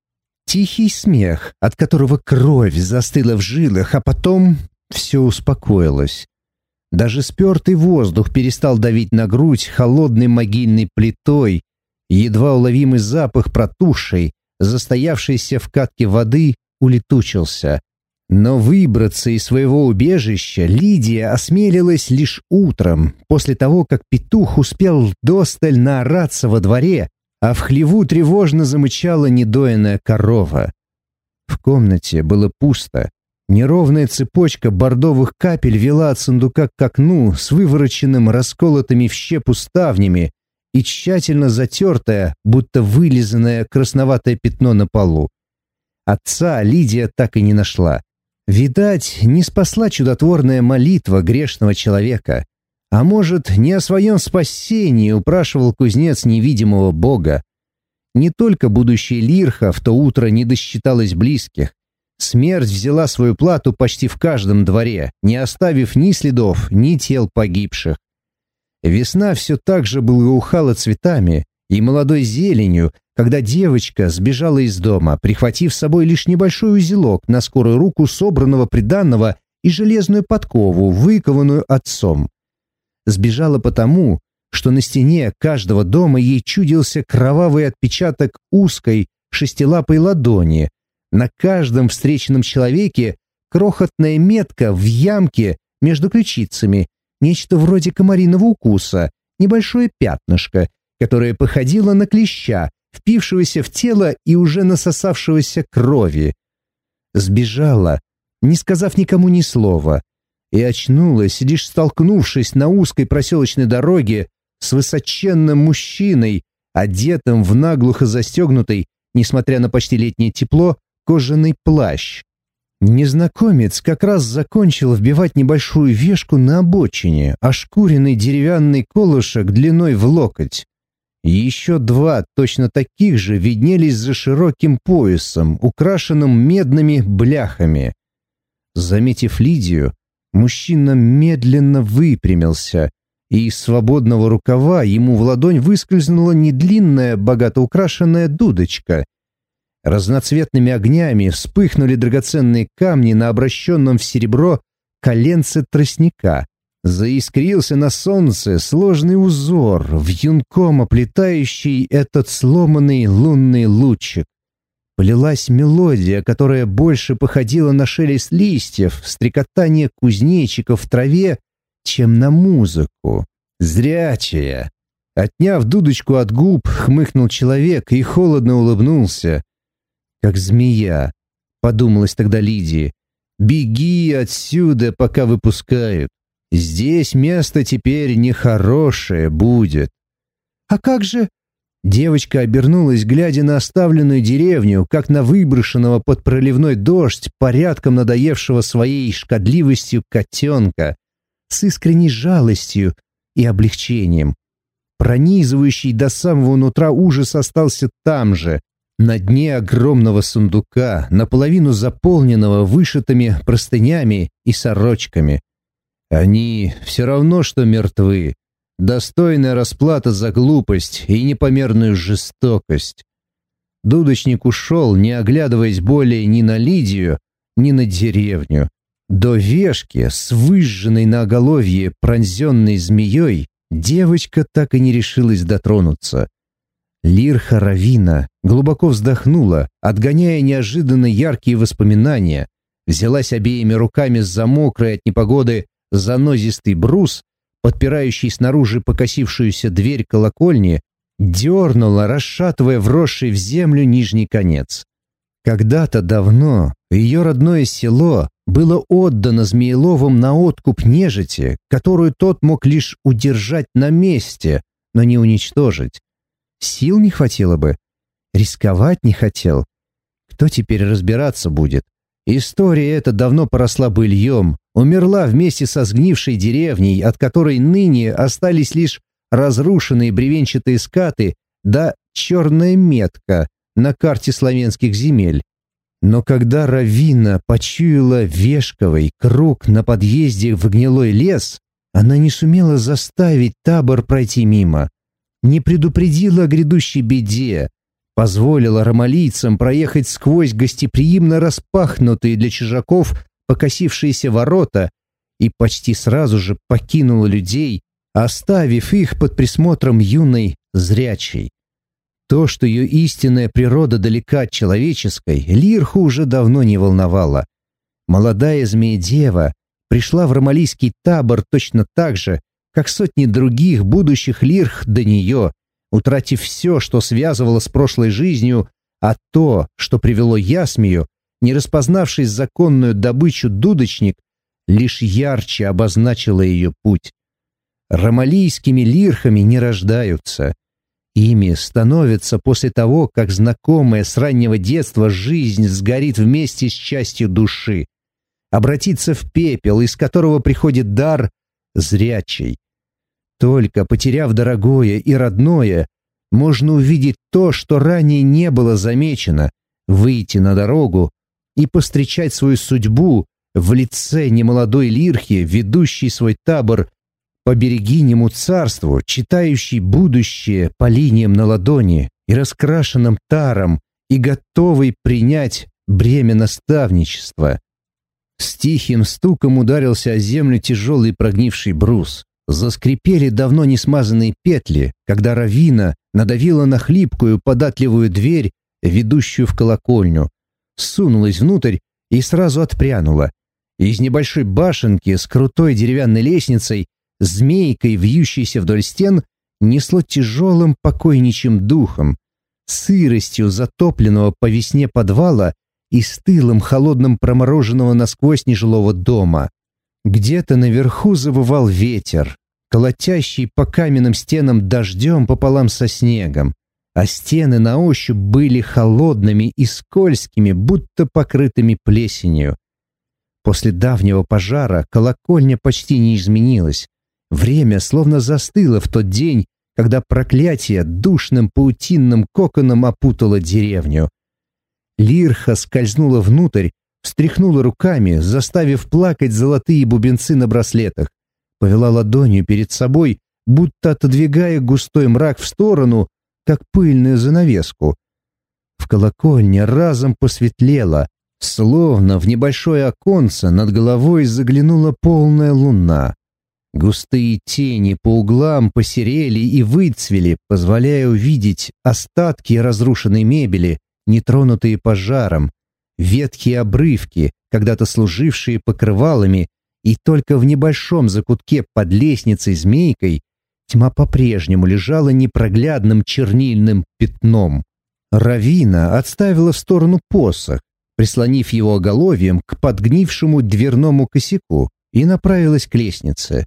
Тихий смех, от которого кровь застыла в жилах, а потом все успокоилось. Даже спертый воздух перестал давить на грудь холодной могильной плитой, едва уловимый запах протухшей, застоявшейся в катке воды, улетучился. Но выбраться из своего убежища Лидия осмелилась лишь утром, после того, как петух успел досталь наораться во дворе, а в хлеву тревожно замычала недоенная корова. В комнате было пусто. Неровная цепочка бордовых капель вела от сундука к окну с вывороченным расколотыми в щепу ставнями и тщательно затертое, будто вылизанное красноватое пятно на полу. Отца Лидия так и не нашла. Видать, не спасла чудотворная молитва грешного человека. А может, не о своем спасении упрашивал кузнец невидимого бога. Не только будущая Лирха в то утро не досчиталась близких. Смерть взяла свою плату почти в каждом дворе, не оставив ни следов, ни тел погибших. Весна все так же благоухала цветами и молодой зеленью, когда девочка сбежала из дома, прихватив с собой лишь небольшой узелок на скорую руку собранного приданного и железную подкову, выкованную отцом. Сбежала потому, что на стене каждого дома ей чудился кровавый отпечаток узкой шестилапой ладони. На каждом встреченном человеке крохотная метка в ямке между ключицами, нечто вроде комариного укуса, небольшое пятнышко, которое походило на клеща, впившегося в тело и уже насосавшегося крови. Сбежала, не сказав никому ни слова, и очнулась, лишь столкнувшись на узкой проселочной дороге с высоченным мужчиной, одетым в наглухо застегнутый, несмотря на почти летнее тепло, кожаный плащ. Незнакомец как раз закончил вбивать небольшую вешку на обочине, ошкуренный деревянный колышек длиной в локоть. Еще два точно таких же виднелись за широким поясом, украшенным медными бляхами. Заметив Лидию, Мужчина медленно выпрямился, и из свободного рукава ему в ладонь выскользнула недлинная, богато украшенная дудочка. Разноцветными огнями вспыхнули драгоценные камни на обращенном в серебро коленце тростника. Заискрился на солнце сложный узор, вьюнком оплетающий этот сломанный лунный лучик. Полилась мелодия, которая больше походила на шелест листьев, стрекотание кузнечиков в траве, чем на музыку. Зрячая. Отняв дудочку от губ, хмыкнул человек и холодно улыбнулся. Как змея, подумалась тогда Лидии. Беги отсюда, пока выпускают. Здесь место теперь нехорошее будет. А как же Девочка обернулась, глядя на оставленную деревню, как на выброшенного под проливной дождь, порядком надоевшего своей шкодливостью котенка, с искренней жалостью и облегчением. Пронизывающий до самого нутра ужас остался там же, на дне огромного сундука, наполовину заполненного вышитыми простынями и сорочками. Они все равно, что мертвы, Достойная расплата за глупость и непомерную жестокость. Дудочник ушел, не оглядываясь более ни на Лидию, ни на деревню. До вешки с выжженной на оголовье пронзенной змеей девочка так и не решилась дотронуться. Лирха Равина глубоко вздохнула, отгоняя неожиданно яркие воспоминания, взялась обеими руками за мокрый от непогоды занозистый брус подпирающий снаружи покосившуюся дверь колокольни, дернула, расшатывая вросший в землю нижний конец. Когда-то давно ее родное село было отдано Змееловым на откуп нежити, которую тот мог лишь удержать на месте, но не уничтожить. Сил не хватило бы, рисковать не хотел. Кто теперь разбираться будет? История эта давно поросла быльем, умерла вместе со сгнившей деревней, от которой ныне остались лишь разрушенные бревенчатые скаты да черная метка на карте славянских земель. Но когда Равина почуяла вешковый круг на подъезде в гнилой лес, она не сумела заставить табор пройти мимо, не предупредила о грядущей беде, позволила ромалийцам проехать сквозь гостеприимно распахнутые для чужаков покосившиеся ворота и почти сразу же покинула людей, оставив их под присмотром юной зрячей. То, что ее истинная природа далека от человеческой, Лирху уже давно не волновало. Молодая змея-дева пришла в ромалийский табор точно так же, как сотни других будущих лирх до нее, утратив все, что связывало с прошлой жизнью, а то, что привело Ясмию, не распознавший законную добычу дудочник, лишь ярче обозначило ее путь. Ромалийскими лирхами не рождаются. Ими становятся после того, как знакомая с раннего детства жизнь сгорит вместе с частью души, обратиться в пепел, из которого приходит дар зрячий. Только потеряв дорогое и родное, можно увидеть то, что ранее не было замечено, выйти на дорогу и постречать свою судьбу в лице немолодой лирхи, ведущей свой табор по берегинему царству, читающий будущее по линиям на ладони и раскрашенным таром, и готовый принять бремя наставничества. С тихим стуком ударился о землю тяжелый прогнивший брус. Заскрипели давно не смазанные петли, когда Равина надавила на хлипкую податливую дверь, ведущую в колокольню, сунулась внутрь и сразу отпрянула. Из небольшой башенки с крутой деревянной лестницей змейкой, вьющейся вдоль стен, несло тяжелым покойничьим духом, сыростью затопленного по весне подвала и стылым холодным промороженного насквозь нежилого дома. Где-то наверху забывал ветер, колотящий по каменным стенам дождем пополам со снегом, а стены на ощупь были холодными и скользкими, будто покрытыми плесенью. После давнего пожара колокольня почти не изменилась, Время словно застыло в тот день, когда проклятие душным паутинным коконом опутало деревню. Лирха скользнула внутрь, встряхнула руками, заставив плакать золотые бубенцы на браслетах, повела ладонью перед собой, будто отодвигая густой мрак в сторону, как пыльную занавеску. В колокольне разом посветлело, словно в небольшое оконце над головой заглянула полная луна. Густые тени по углам посерели и выцвели, позволяя увидеть остатки разрушенной мебели, нетронутые пожаром, ветхие обрывки, когда-то служившие покрывалами, и только в небольшом закутке под лестницей змейкой тьма по-прежнему лежала непроглядным чернильным пятном. Равина отставила в сторону посох, прислонив его оголовьем к подгнившему дверному косяку, и направилась к лестнице.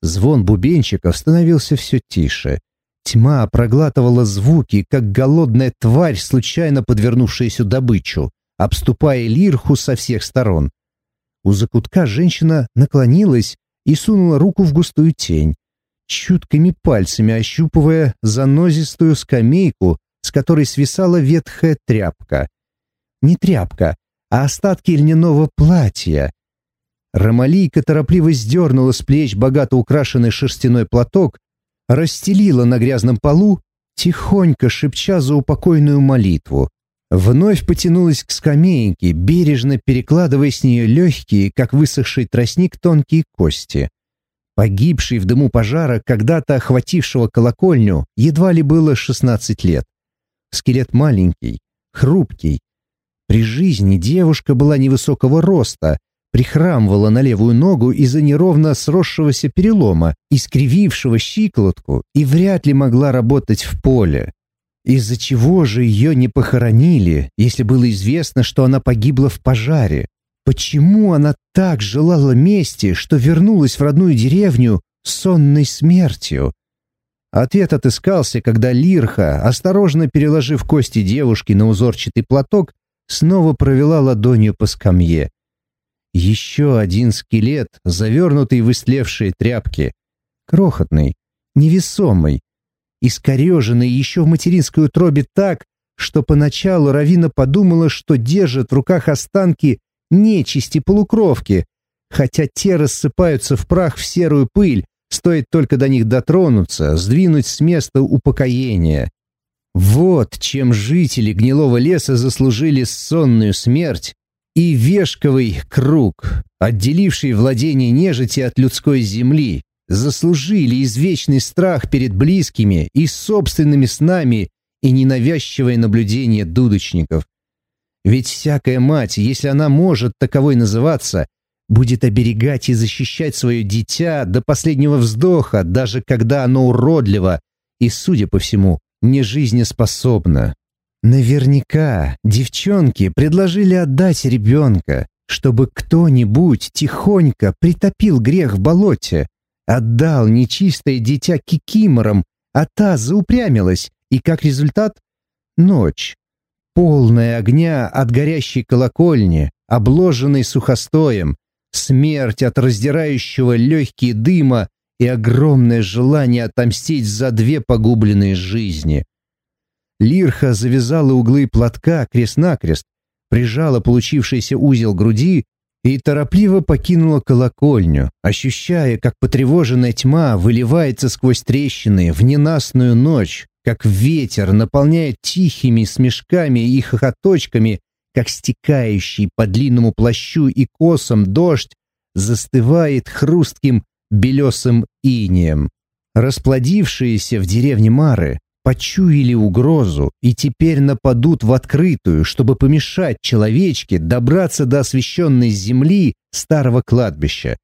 Звон бубенчиков становился все тише. Тьма проглатывала звуки, как голодная тварь, случайно подвернувшаяся добычу, обступая лирху со всех сторон. У закутка женщина наклонилась и сунула руку в густую тень, чуткими пальцами ощупывая занозистую скамейку, с которой свисала ветхая тряпка. Не тряпка, а остатки льняного платья, Ромалийка торопливо сдернула с плеч богато украшенный шерстяной платок, расстелила на грязном полу, тихонько шепча за упокойную молитву. Вновь потянулась к скамейке, бережно перекладывая с нее легкие, как высохший тростник, тонкие кости. Погибший в дыму пожара, когда-то охватившего колокольню, едва ли было 16 лет. Скелет маленький, хрупкий. При жизни девушка была невысокого роста, прихрамывала на левую ногу из-за неровно сросшегося перелома, искривившего щиколотку, и вряд ли могла работать в поле. Из-за чего же ее не похоронили, если было известно, что она погибла в пожаре? Почему она так желала мести, что вернулась в родную деревню сонной смертью? Ответ отыскался, когда Лирха, осторожно переложив кости девушки на узорчатый платок, снова провела ладонью по скамье. Еще один скелет, завернутый в истлевшие тряпки. Крохотный, невесомый, искореженный еще в материнской утробе так, что поначалу Равина подумала, что держит в руках останки нечисти полукровки, хотя те рассыпаются в прах в серую пыль, стоит только до них дотронуться, сдвинуть с места упокоения. Вот чем жители гнилого леса заслужили сонную смерть и вешковый круг, отделивший владение нежити от людской земли, заслужили извечный страх перед близкими и собственными снами и ненавязчивое наблюдение дудочников. Ведь всякая мать, если она может таковой называться, будет оберегать и защищать свое дитя до последнего вздоха, даже когда оно уродливо и, судя по всему, не жизнеспособно. Наверняка девчонки предложили отдать ребенка, чтобы кто-нибудь тихонько притопил грех в болоте, отдал нечистое дитя кикиморам, а та заупрямилась, и как результат — ночь, полная огня от горящей колокольни, обложенной сухостоем, смерть от раздирающего легкие дыма и огромное желание отомстить за две погубленные жизни. Лирха завязала углы платка крест-накрест, прижала получившийся узел груди и торопливо покинула колокольню, ощущая, как потревоженная тьма выливается сквозь трещины в ненастную ночь, как ветер наполняет тихими смешками и хохоточками как стекающий по длинному плащу и косам дождь застывает хрустким белесым инием. Расплодившиеся в деревне Мары почуяли угрозу и теперь нападут в открытую, чтобы помешать человечке добраться до освещенной земли старого кладбища.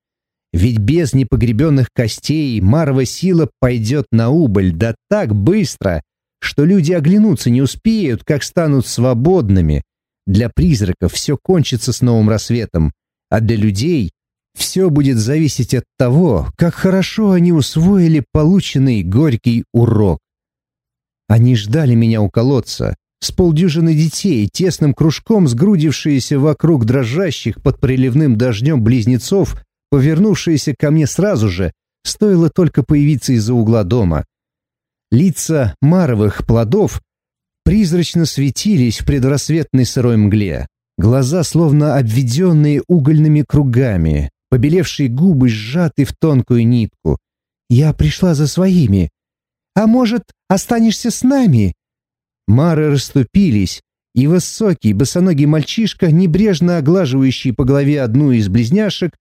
Ведь без непогребенных костей Марова сила пойдет на убыль, да так быстро, что люди оглянуться не успеют, как станут свободными, для призраков все кончится с новым рассветом, а для людей все будет зависеть от того, как хорошо они усвоили полученный горький урок. Они ждали меня у колодца, с полдюжины детей, тесным кружком сгрудившиеся вокруг дрожащих под приливным дождем близнецов, повернувшиеся ко мне сразу же, стоило только появиться из-за угла дома. Лица маровых плодов призрачно светились в предрассветной сырой мгле. Глаза словно обведенные угольными кругами, побелевшие губы сжаты в тонкую нитку. «Я пришла за своими. А может, останешься с нами?» Мары расступились, и высокий босоногий мальчишка, небрежно оглаживающий по голове одну из близняшек,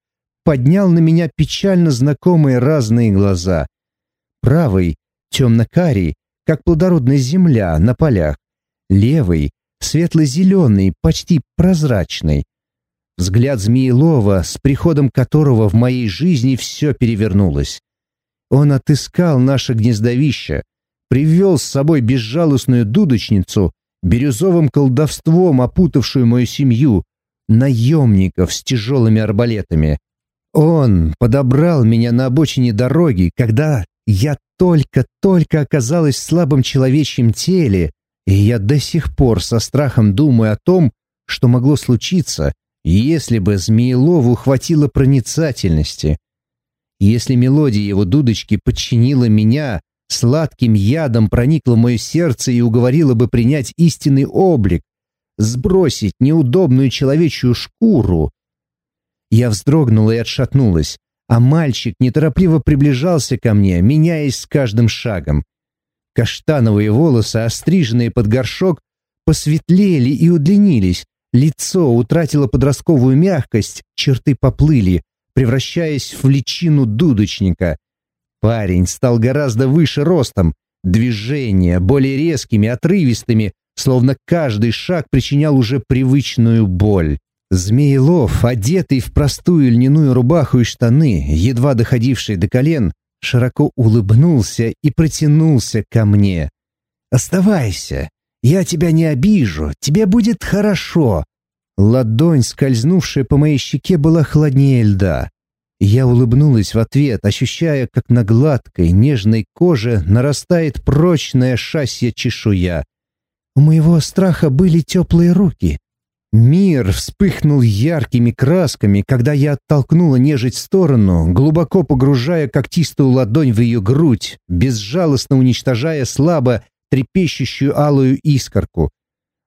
поднял на меня печально знакомые разные глаза. Правый, темно-карий, как плодородная земля на полях. Левый, светло-зеленый, почти прозрачный. Взгляд Змеелова, с приходом которого в моей жизни все перевернулось. Он отыскал наше гнездовище, привел с собой безжалостную дудочницу, бирюзовым колдовством опутавшую мою семью, наемников с тяжелыми арбалетами. Он подобрал меня на обочине дороги, когда я только-только оказалась в слабом человечьем теле, и я до сих пор со страхом думаю о том, что могло случиться, если бы Змеелову хватило проницательности. Если мелодия его дудочки подчинила меня, сладким ядом проникла в мое сердце и уговорила бы принять истинный облик, сбросить неудобную человечью шкуру. Я вздрогнула и отшатнулась а мальчик неторопливо приближался ко мне, меняясь с каждым шагом. Каштановые волосы, остриженные под горшок, посветлели и удлинились, лицо утратило подростковую мягкость, черты поплыли, превращаясь в личину дудочника. Парень стал гораздо выше ростом, движения более резкими, отрывистыми, словно каждый шаг причинял уже привычную боль. Змеелов, одетый в простую льняную рубаху и штаны, едва доходившие до колен, широко улыбнулся и протянулся ко мне. «Оставайся, я тебя не обижу, тебе будет хорошо». Ладонь, скользнувшая по моей щеке, была холоднее льда. Я улыбнулась в ответ, ощущая, как на гладкой, нежной коже нарастает прочная шасья чешуя. У моего страха были теплые руки, Мир вспыхнул яркими красками, когда я оттолкнула нежить в сторону, глубоко погружая когтистую ладонь в ее грудь, безжалостно уничтожая слабо трепещущую алую искорку.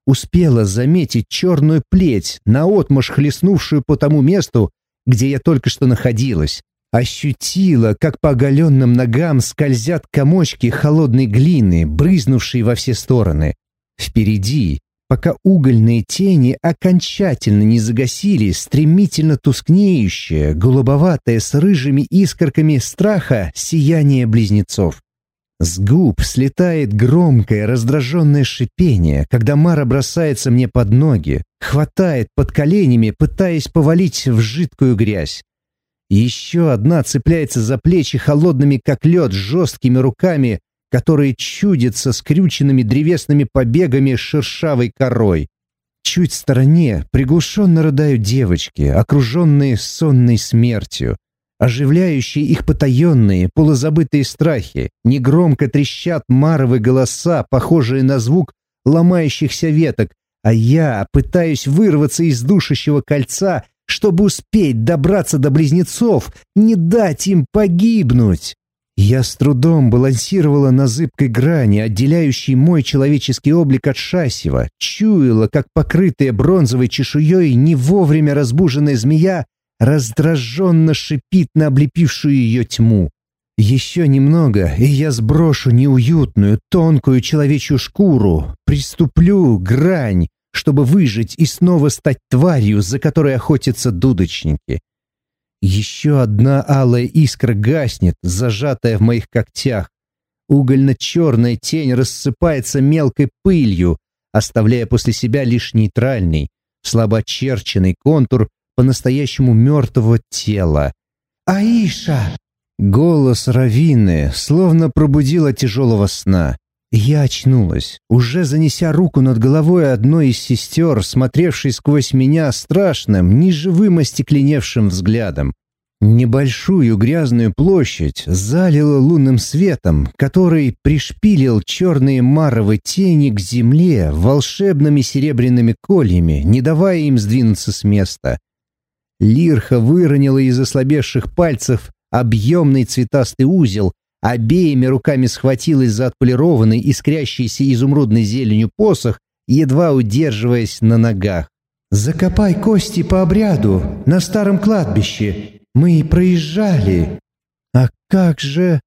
успела заметить черную плеть, наотмашь хлестнувшую по тому месту, где я только что находилась. Ощутила, как по оголенным ногам скользят комочки холодной глины, брызнувшие во все стороны. Впереди, пока угольные тени окончательно не загасили стремительно тускнеющее, голубоватое с рыжими искорками страха сияние близнецов. С губ слетает громкое раздраженное шипение, когда Мара бросается мне под ноги, хватает под коленями, пытаясь повалить в жидкую грязь. Еще одна цепляется за плечи холодными, как лед, жесткими руками, которые чудятся скрюченными древесными побегами с шершавой корой. Чуть в стороне приглушенно рыдают девочки, окруженные сонной смертью. Оживляющие их потаенные, полузабытые страхи, негромко трещат маровые голоса, похожие на звук ломающихся веток, а я пытаюсь вырваться из душащего кольца, чтобы успеть добраться до близнецов, не дать им погибнуть. Я с трудом балансировала на зыбкой грани, отделяющей мой человеческий облик от шасева, чуяла, как покрытая бронзовой чешуей не вовремя разбуженная змея раздраженно шипит на облепившую ее тьму. Еще немного, и я сброшу неуютную, тонкую человечью шкуру, приступлю грань, чтобы выжить и снова стать тварью, за которой охотятся дудочники. Еще одна алая искра гаснет, зажатая в моих когтях. Угольно-черная тень рассыпается мелкой пылью, оставляя после себя лишь нейтральный, слабо очерченный контур по-настоящему мертвого тела. «Аиша!» Голос Равины словно пробудил от тяжелого сна. Я очнулась, уже занеся руку над головой одной из сестер, смотревшей сквозь меня страшным, неживым остекленевшим взглядом. Небольшую грязную площадь залило лунным светом, который пришпилил черные маровые тени к земле волшебными серебряными кольями, не давая им сдвинуться с места. Лирха выронила из ослабевших пальцев объемный цветастый узел, обеими руками схватилась за отполированный, искрящийся изумрудной зеленью посох, едва удерживаясь на ногах. «Закопай кости по обряду на старом кладбище. Мы проезжали». «А как же...»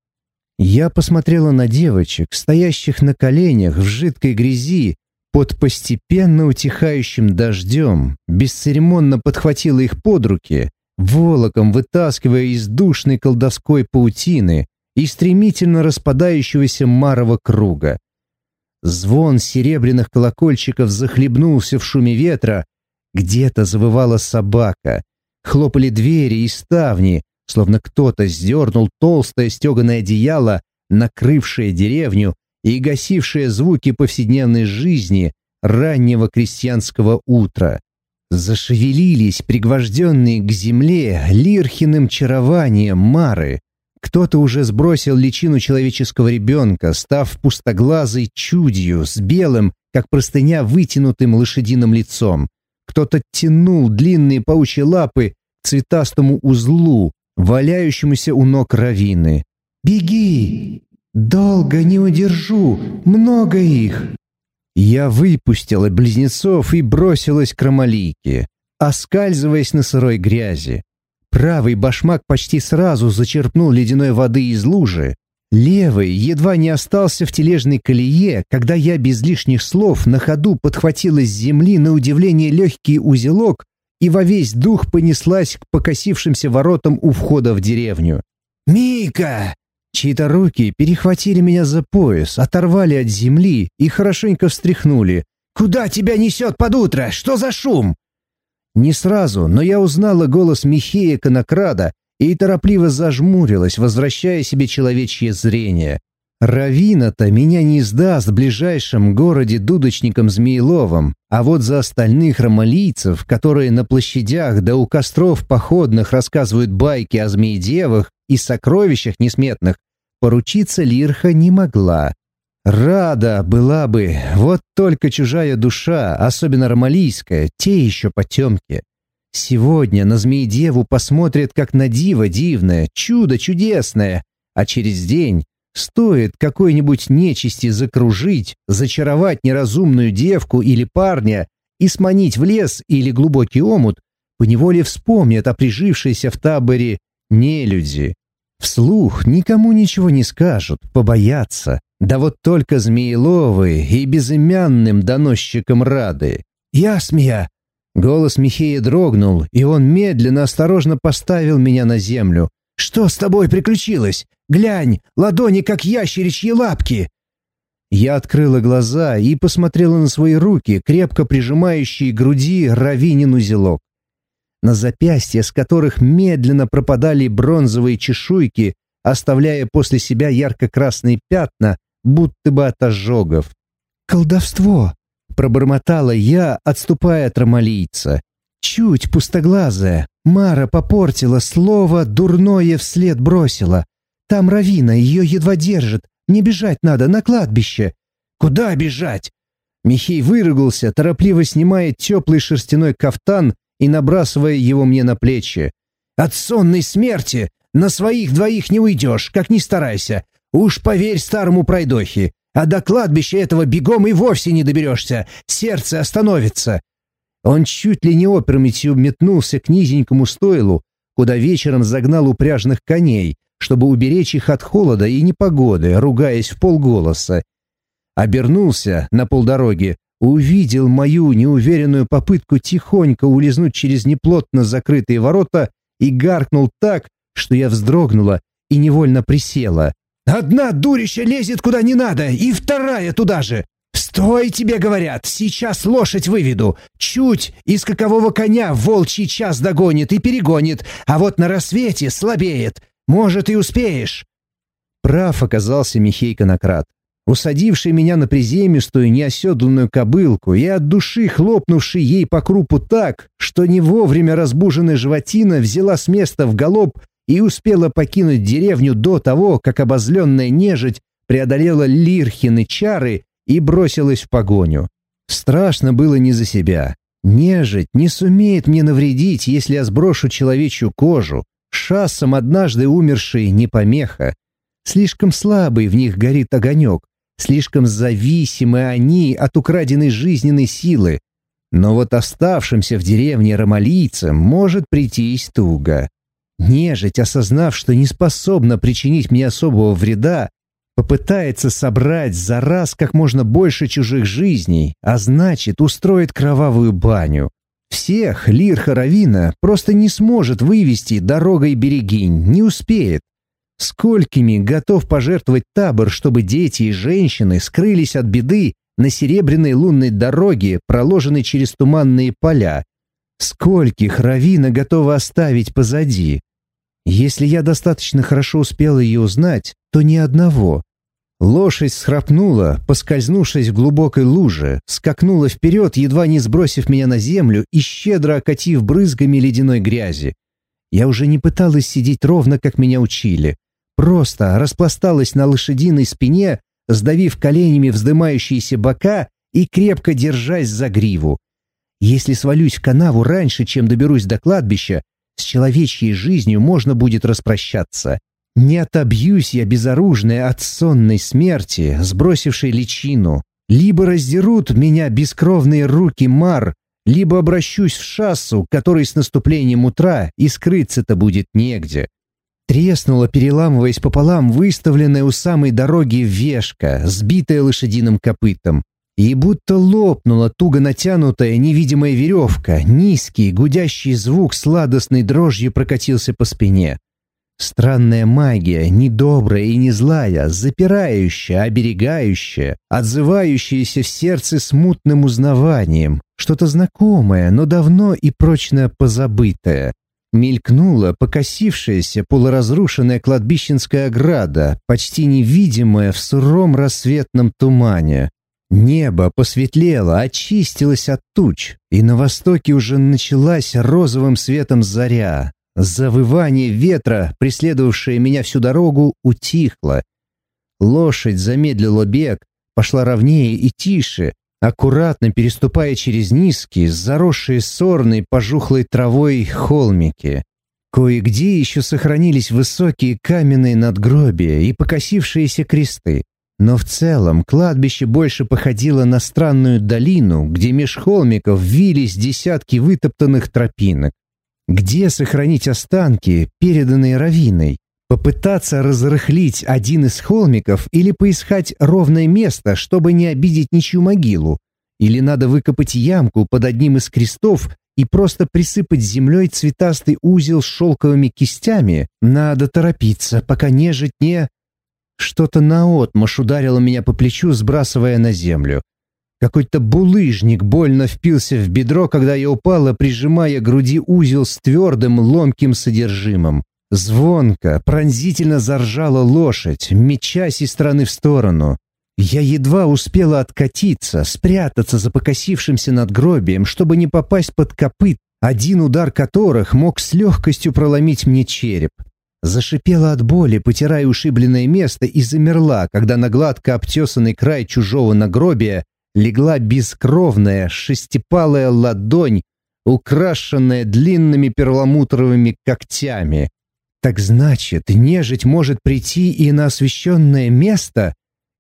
Я посмотрела на девочек, стоящих на коленях в жидкой грязи, под постепенно утихающим дождем, бесцеремонно подхватила их под руки, волоком вытаскивая из душной колдовской паутины и стремительно распадающегося марова круга. Звон серебряных колокольчиков захлебнулся в шуме ветра, где-то завывала собака, хлопали двери и ставни, словно кто-то сдернул толстое стеганое одеяло, накрывшее деревню и гасившее звуки повседневной жизни раннего крестьянского утра. Зашевелились пригвожденные к земле лирхиным чарованием мары. Кто-то уже сбросил личину человеческого ребенка, став пустоглазой чудью с белым, как простыня, вытянутым лошадиным лицом. Кто-то тянул длинные паучьи лапы к цветастому узлу, валяющемуся у ног равины. «Беги! «Долго не удержу, много их!» Я выпустила близнецов и бросилась к Ромалийке, оскальзываясь на сырой грязи. Правый башмак почти сразу зачерпнул ледяной воды из лужи. Левый едва не остался в тележной колее, когда я без лишних слов на ходу подхватила с земли на удивление легкий узелок и во весь дух понеслась к покосившимся воротам у входа в деревню. «Мика!» Чьи-то руки перехватили меня за пояс, оторвали от земли и хорошенько встряхнули. «Куда тебя несет под утро? Что за шум?» Не сразу, но я узнала голос Михея Конокрада и торопливо зажмурилась, возвращая себе человечье зрение. Равина-то меня не сдаст в ближайшем городе дудочником Змееловым, а вот за остальных ромалийцев, которые на площадях да у костров походных рассказывают байки о змеедевах и сокровищах несметных, поручиться Лирха не могла. Рада была бы, вот только чужая душа, особенно ромалийская, те еще потемки. Сегодня на Змеедеву посмотрят как на диво дивное, чудо чудесное, а через день Стоит какой-нибудь нечисти закружить, зачаровать неразумную девку или парня и сманить в лес или глубокий омут, поневоле вспомнят о прижившейся в таборе нелюди. Вслух никому ничего не скажут, побоятся. Да вот только Змееловы и безымянным доносчикам рады. «Ясмия!» Голос Михея дрогнул, и он медленно, осторожно поставил меня на землю. «Что с тобой приключилось? Глянь, ладони как ящеричьи лапки!» Я открыла глаза и посмотрела на свои руки, крепко прижимающие к груди равинин узелок. На запястья, с которых медленно пропадали бронзовые чешуйки, оставляя после себя ярко-красные пятна, будто бы от ожогов. «Колдовство!» — пробормотала я, отступая от ромалийца. «Чуть пустоглазая. Мара попортила слово, дурное вслед бросила. Там Равина, ее едва держит. Мне бежать надо, на кладбище». «Куда бежать?» Михей выругался, торопливо снимая теплый шерстяной кафтан и набрасывая его мне на плечи. «От сонной смерти на своих двоих не уйдешь, как ни старайся. Уж поверь старому пройдохе, а до кладбища этого бегом и вовсе не доберешься, сердце остановится». Он чуть ли не опрометью метнулся к низенькому стойлу, куда вечером загнал упряжных коней, чтобы уберечь их от холода и непогоды, ругаясь в полголоса. Обернулся на полдороги, увидел мою неуверенную попытку тихонько улизнуть через неплотно закрытые ворота и гаркнул так, что я вздрогнула и невольно присела. «Одна дурища лезет куда не надо, и вторая туда же! Стой, тебе говорят, сейчас лошадь выведу! Чуть и скакового коня волчий час догонит и перегонит, а вот на рассвете слабеет. Может, и успеешь!» Прав оказался Михей Конократ усадивший меня на приземистую неоседланную кобылку и от души хлопнувший ей по крупу так, что не вовремя разбуженная животина взяла с места в галоп и успела покинуть деревню до того, как обозленная нежить преодолела Лирхины чары и бросилась в погоню. Страшно было не за себя. Нежить не сумеет мне навредить, если я сброшу человечью кожу. Шассом однажды умерший не помеха. Слишком слабый в них горит огонек, Слишком зависимы они от украденной жизненной силы. Но вот оставшимся в деревне ромалийцам может прийтись туго. Нежить, осознав, что не способна причинить мне особого вреда, попытается собрать за раз как можно больше чужих жизней, а значит, устроит кровавую баню. Всех Лир Харавина просто не сможет вывести дорогой берегинь, не успеет. Сколькими готов пожертвовать табор, чтобы дети и женщины скрылись от беды на серебряной лунной дороге, проложенной через туманные поля? Скольких Равина готова оставить позади? Если я достаточно хорошо успел ее узнать, то ни одного. Лошадь схрапнула, поскользнувшись в глубокой луже, скакнула вперед, едва не сбросив меня на землю и щедро окатив брызгами ледяной грязи. Я уже не пыталась сидеть ровно, как меня учили просто распласталась на лошадиной спине, сдавив коленями вздымающиеся бока и крепко держась за гриву. Если свалюсь в канаву раньше, чем доберусь до кладбища, с человечьей жизнью можно будет распрощаться. Не отобьюсь я безоружная от сонной смерти, сбросившей личину. Либо раздерут меня бескровные руки мар, либо обращусь в шассу, который с наступлением утра и скрыться-то будет негде. Треснула, переламываясь пополам, выставленная у самой дороги вешка, сбитая лошадиным копытом. И будто лопнула туго натянутая невидимая веревка, низкий, гудящий звук сладостной дрожью прокатился по спине. Странная магия, недобрая и не злая, запирающая, оберегающая, отзывающаяся в сердце смутным узнаванием, что-то знакомое, но давно и прочно позабытое. Мелькнула покосившаяся полуразрушенная кладбищенская ограда, почти невидимая в сыром рассветном тумане. Небо посветлело, очистилось от туч, и на востоке уже началась розовым светом заря. Завывание ветра, преследовавшее меня всю дорогу, утихло. Лошадь замедлила бег, пошла ровнее и тише, аккуратно переступая через низкие, заросшие сорной пожухлой травой холмики. Кое-где еще сохранились высокие каменные надгробия и покосившиеся кресты. Но в целом кладбище больше походило на странную долину, где меж холмиков вились десятки вытоптанных тропинок. Где сохранить останки, переданные равиной? Попытаться разрыхлить один из холмиков или поискать ровное место, чтобы не обидеть ничью могилу? Или надо выкопать ямку под одним из крестов и просто присыпать землей цветастый узел с шелковыми кистями? Надо торопиться, пока нежить не... Что-то наотмашь ударило меня по плечу, сбрасывая на землю. Какой-то булыжник больно впился в бедро, когда я упала, прижимая к груди узел с твердым, ломким содержимым. Звонко, пронзительно заржала лошадь, мечась из стороны в сторону. Я едва успела откатиться, спрятаться за покосившимся надгробием, чтобы не попасть под копыт, один удар которых мог с легкостью проломить мне череп. Зашипела от боли, потирая ушибленное место, и замерла, когда на гладко обтесанный край чужого нагробия легла бескровная шестипалая ладонь, украшенная длинными перламутровыми когтями. Так значит, нежить может прийти и на освященное место?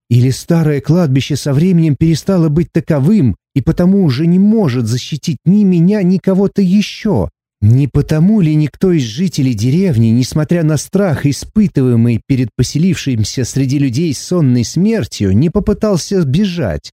Или старое кладбище со временем перестало быть таковым и потому уже не может защитить ни меня, ни кого-то еще? Не потому ли никто из жителей деревни, несмотря на страх, испытываемый перед поселившимся среди людей сонной смертью, не попытался сбежать?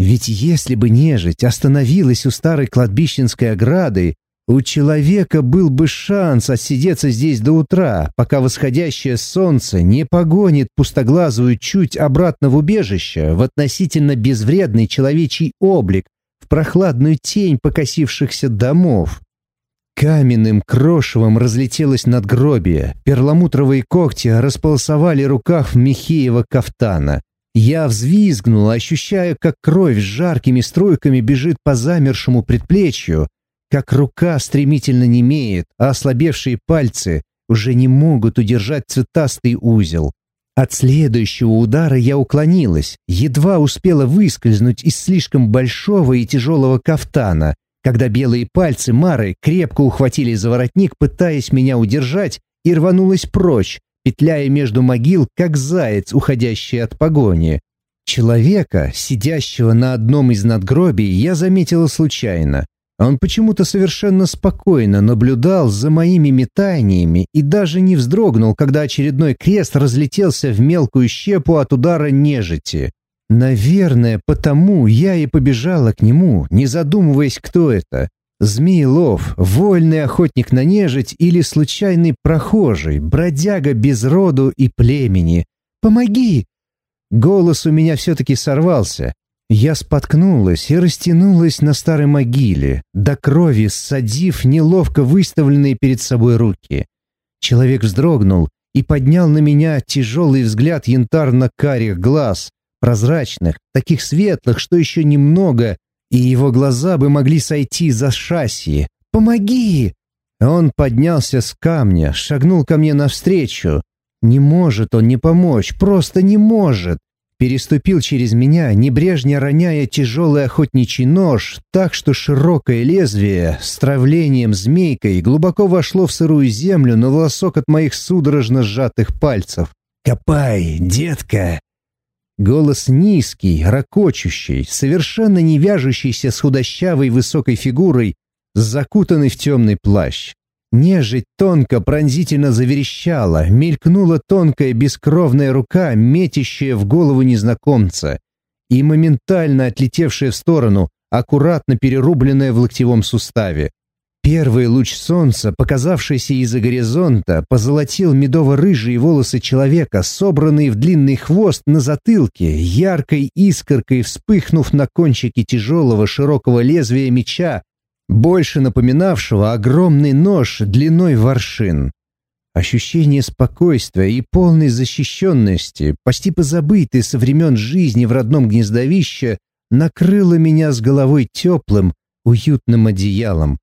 Ведь если бы нежить остановилась у старой кладбищенской ограды, у человека был бы шанс отсидеться здесь до утра, пока восходящее солнце не погонит пустоглазую чуть обратно в убежище в относительно безвредный человечий облик, в прохладную тень покосившихся домов. Каменным крошевом разлетелось надгробие, перламутровые когти располосовали рукав Михеева кафтана. Я взвизгнул, ощущая, как кровь с жаркими струйками бежит по замершему предплечью, как рука стремительно немеет, а ослабевшие пальцы уже не могут удержать цветастый узел. От следующего удара я уклонилась, едва успела выскользнуть из слишком большого и тяжелого кафтана, когда белые пальцы Мары крепко ухватили за воротник, пытаясь меня удержать, и рванулась прочь, петляя между могил, как заяц, уходящий от погони. Человека, сидящего на одном из надгробий, я заметила случайно. Он почему-то совершенно спокойно наблюдал за моими метаниями и даже не вздрогнул, когда очередной крест разлетелся в мелкую щепу от удара нежити. Наверное, потому я и побежала к нему, не задумываясь, кто это. Змеелов, вольный охотник на нежить или случайный прохожий, бродяга без роду и племени. «Помоги!» Голос у меня все-таки сорвался. Я споткнулась и растянулась на старой могиле, до крови ссадив неловко выставленные перед собой руки. Человек вздрогнул и поднял на меня тяжелый взгляд янтарно-карих глаз, прозрачных, таких светлых, что еще немного, и его глаза бы могли сойти за шасси. «Помоги!» Он поднялся с камня, шагнул ко мне навстречу. Не может он не помочь, просто не может переступил через меня, небрежно роняя тяжелый охотничий нож, так что широкое лезвие с травлением змейкой глубоко вошло в сырую землю на волосок от моих судорожно сжатых пальцев. «Копай, детка!» Голос низкий, ракочущий, совершенно не вяжущийся с худощавой высокой фигурой, закутанный в темный плащ. Нежить тонко пронзительно заверещала, мелькнула тонкая бескровная рука, метящая в голову незнакомца, и моментально отлетевшая в сторону, аккуратно перерубленная в локтевом суставе. Первый луч солнца, показавшийся из-за горизонта, позолотил медово-рыжие волосы человека, собранные в длинный хвост на затылке, яркой искоркой вспыхнув на кончике тяжелого широкого лезвия меча, больше напоминавшего огромный нож длиной в аршин. Ощущение спокойствия и полной защищенности, почти позабытые со времен жизни в родном гнездовище, накрыло меня с головой теплым, уютным одеялом.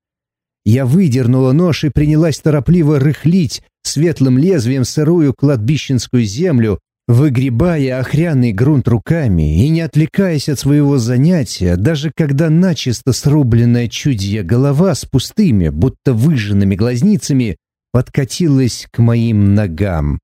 Я выдернула нож и принялась торопливо рыхлить светлым лезвием сырую кладбищенскую землю, выгребая охряный грунт руками и не отвлекаясь от своего занятия, даже когда начисто срубленная чудья голова с пустыми, будто выжженными глазницами, подкатилась к моим ногам.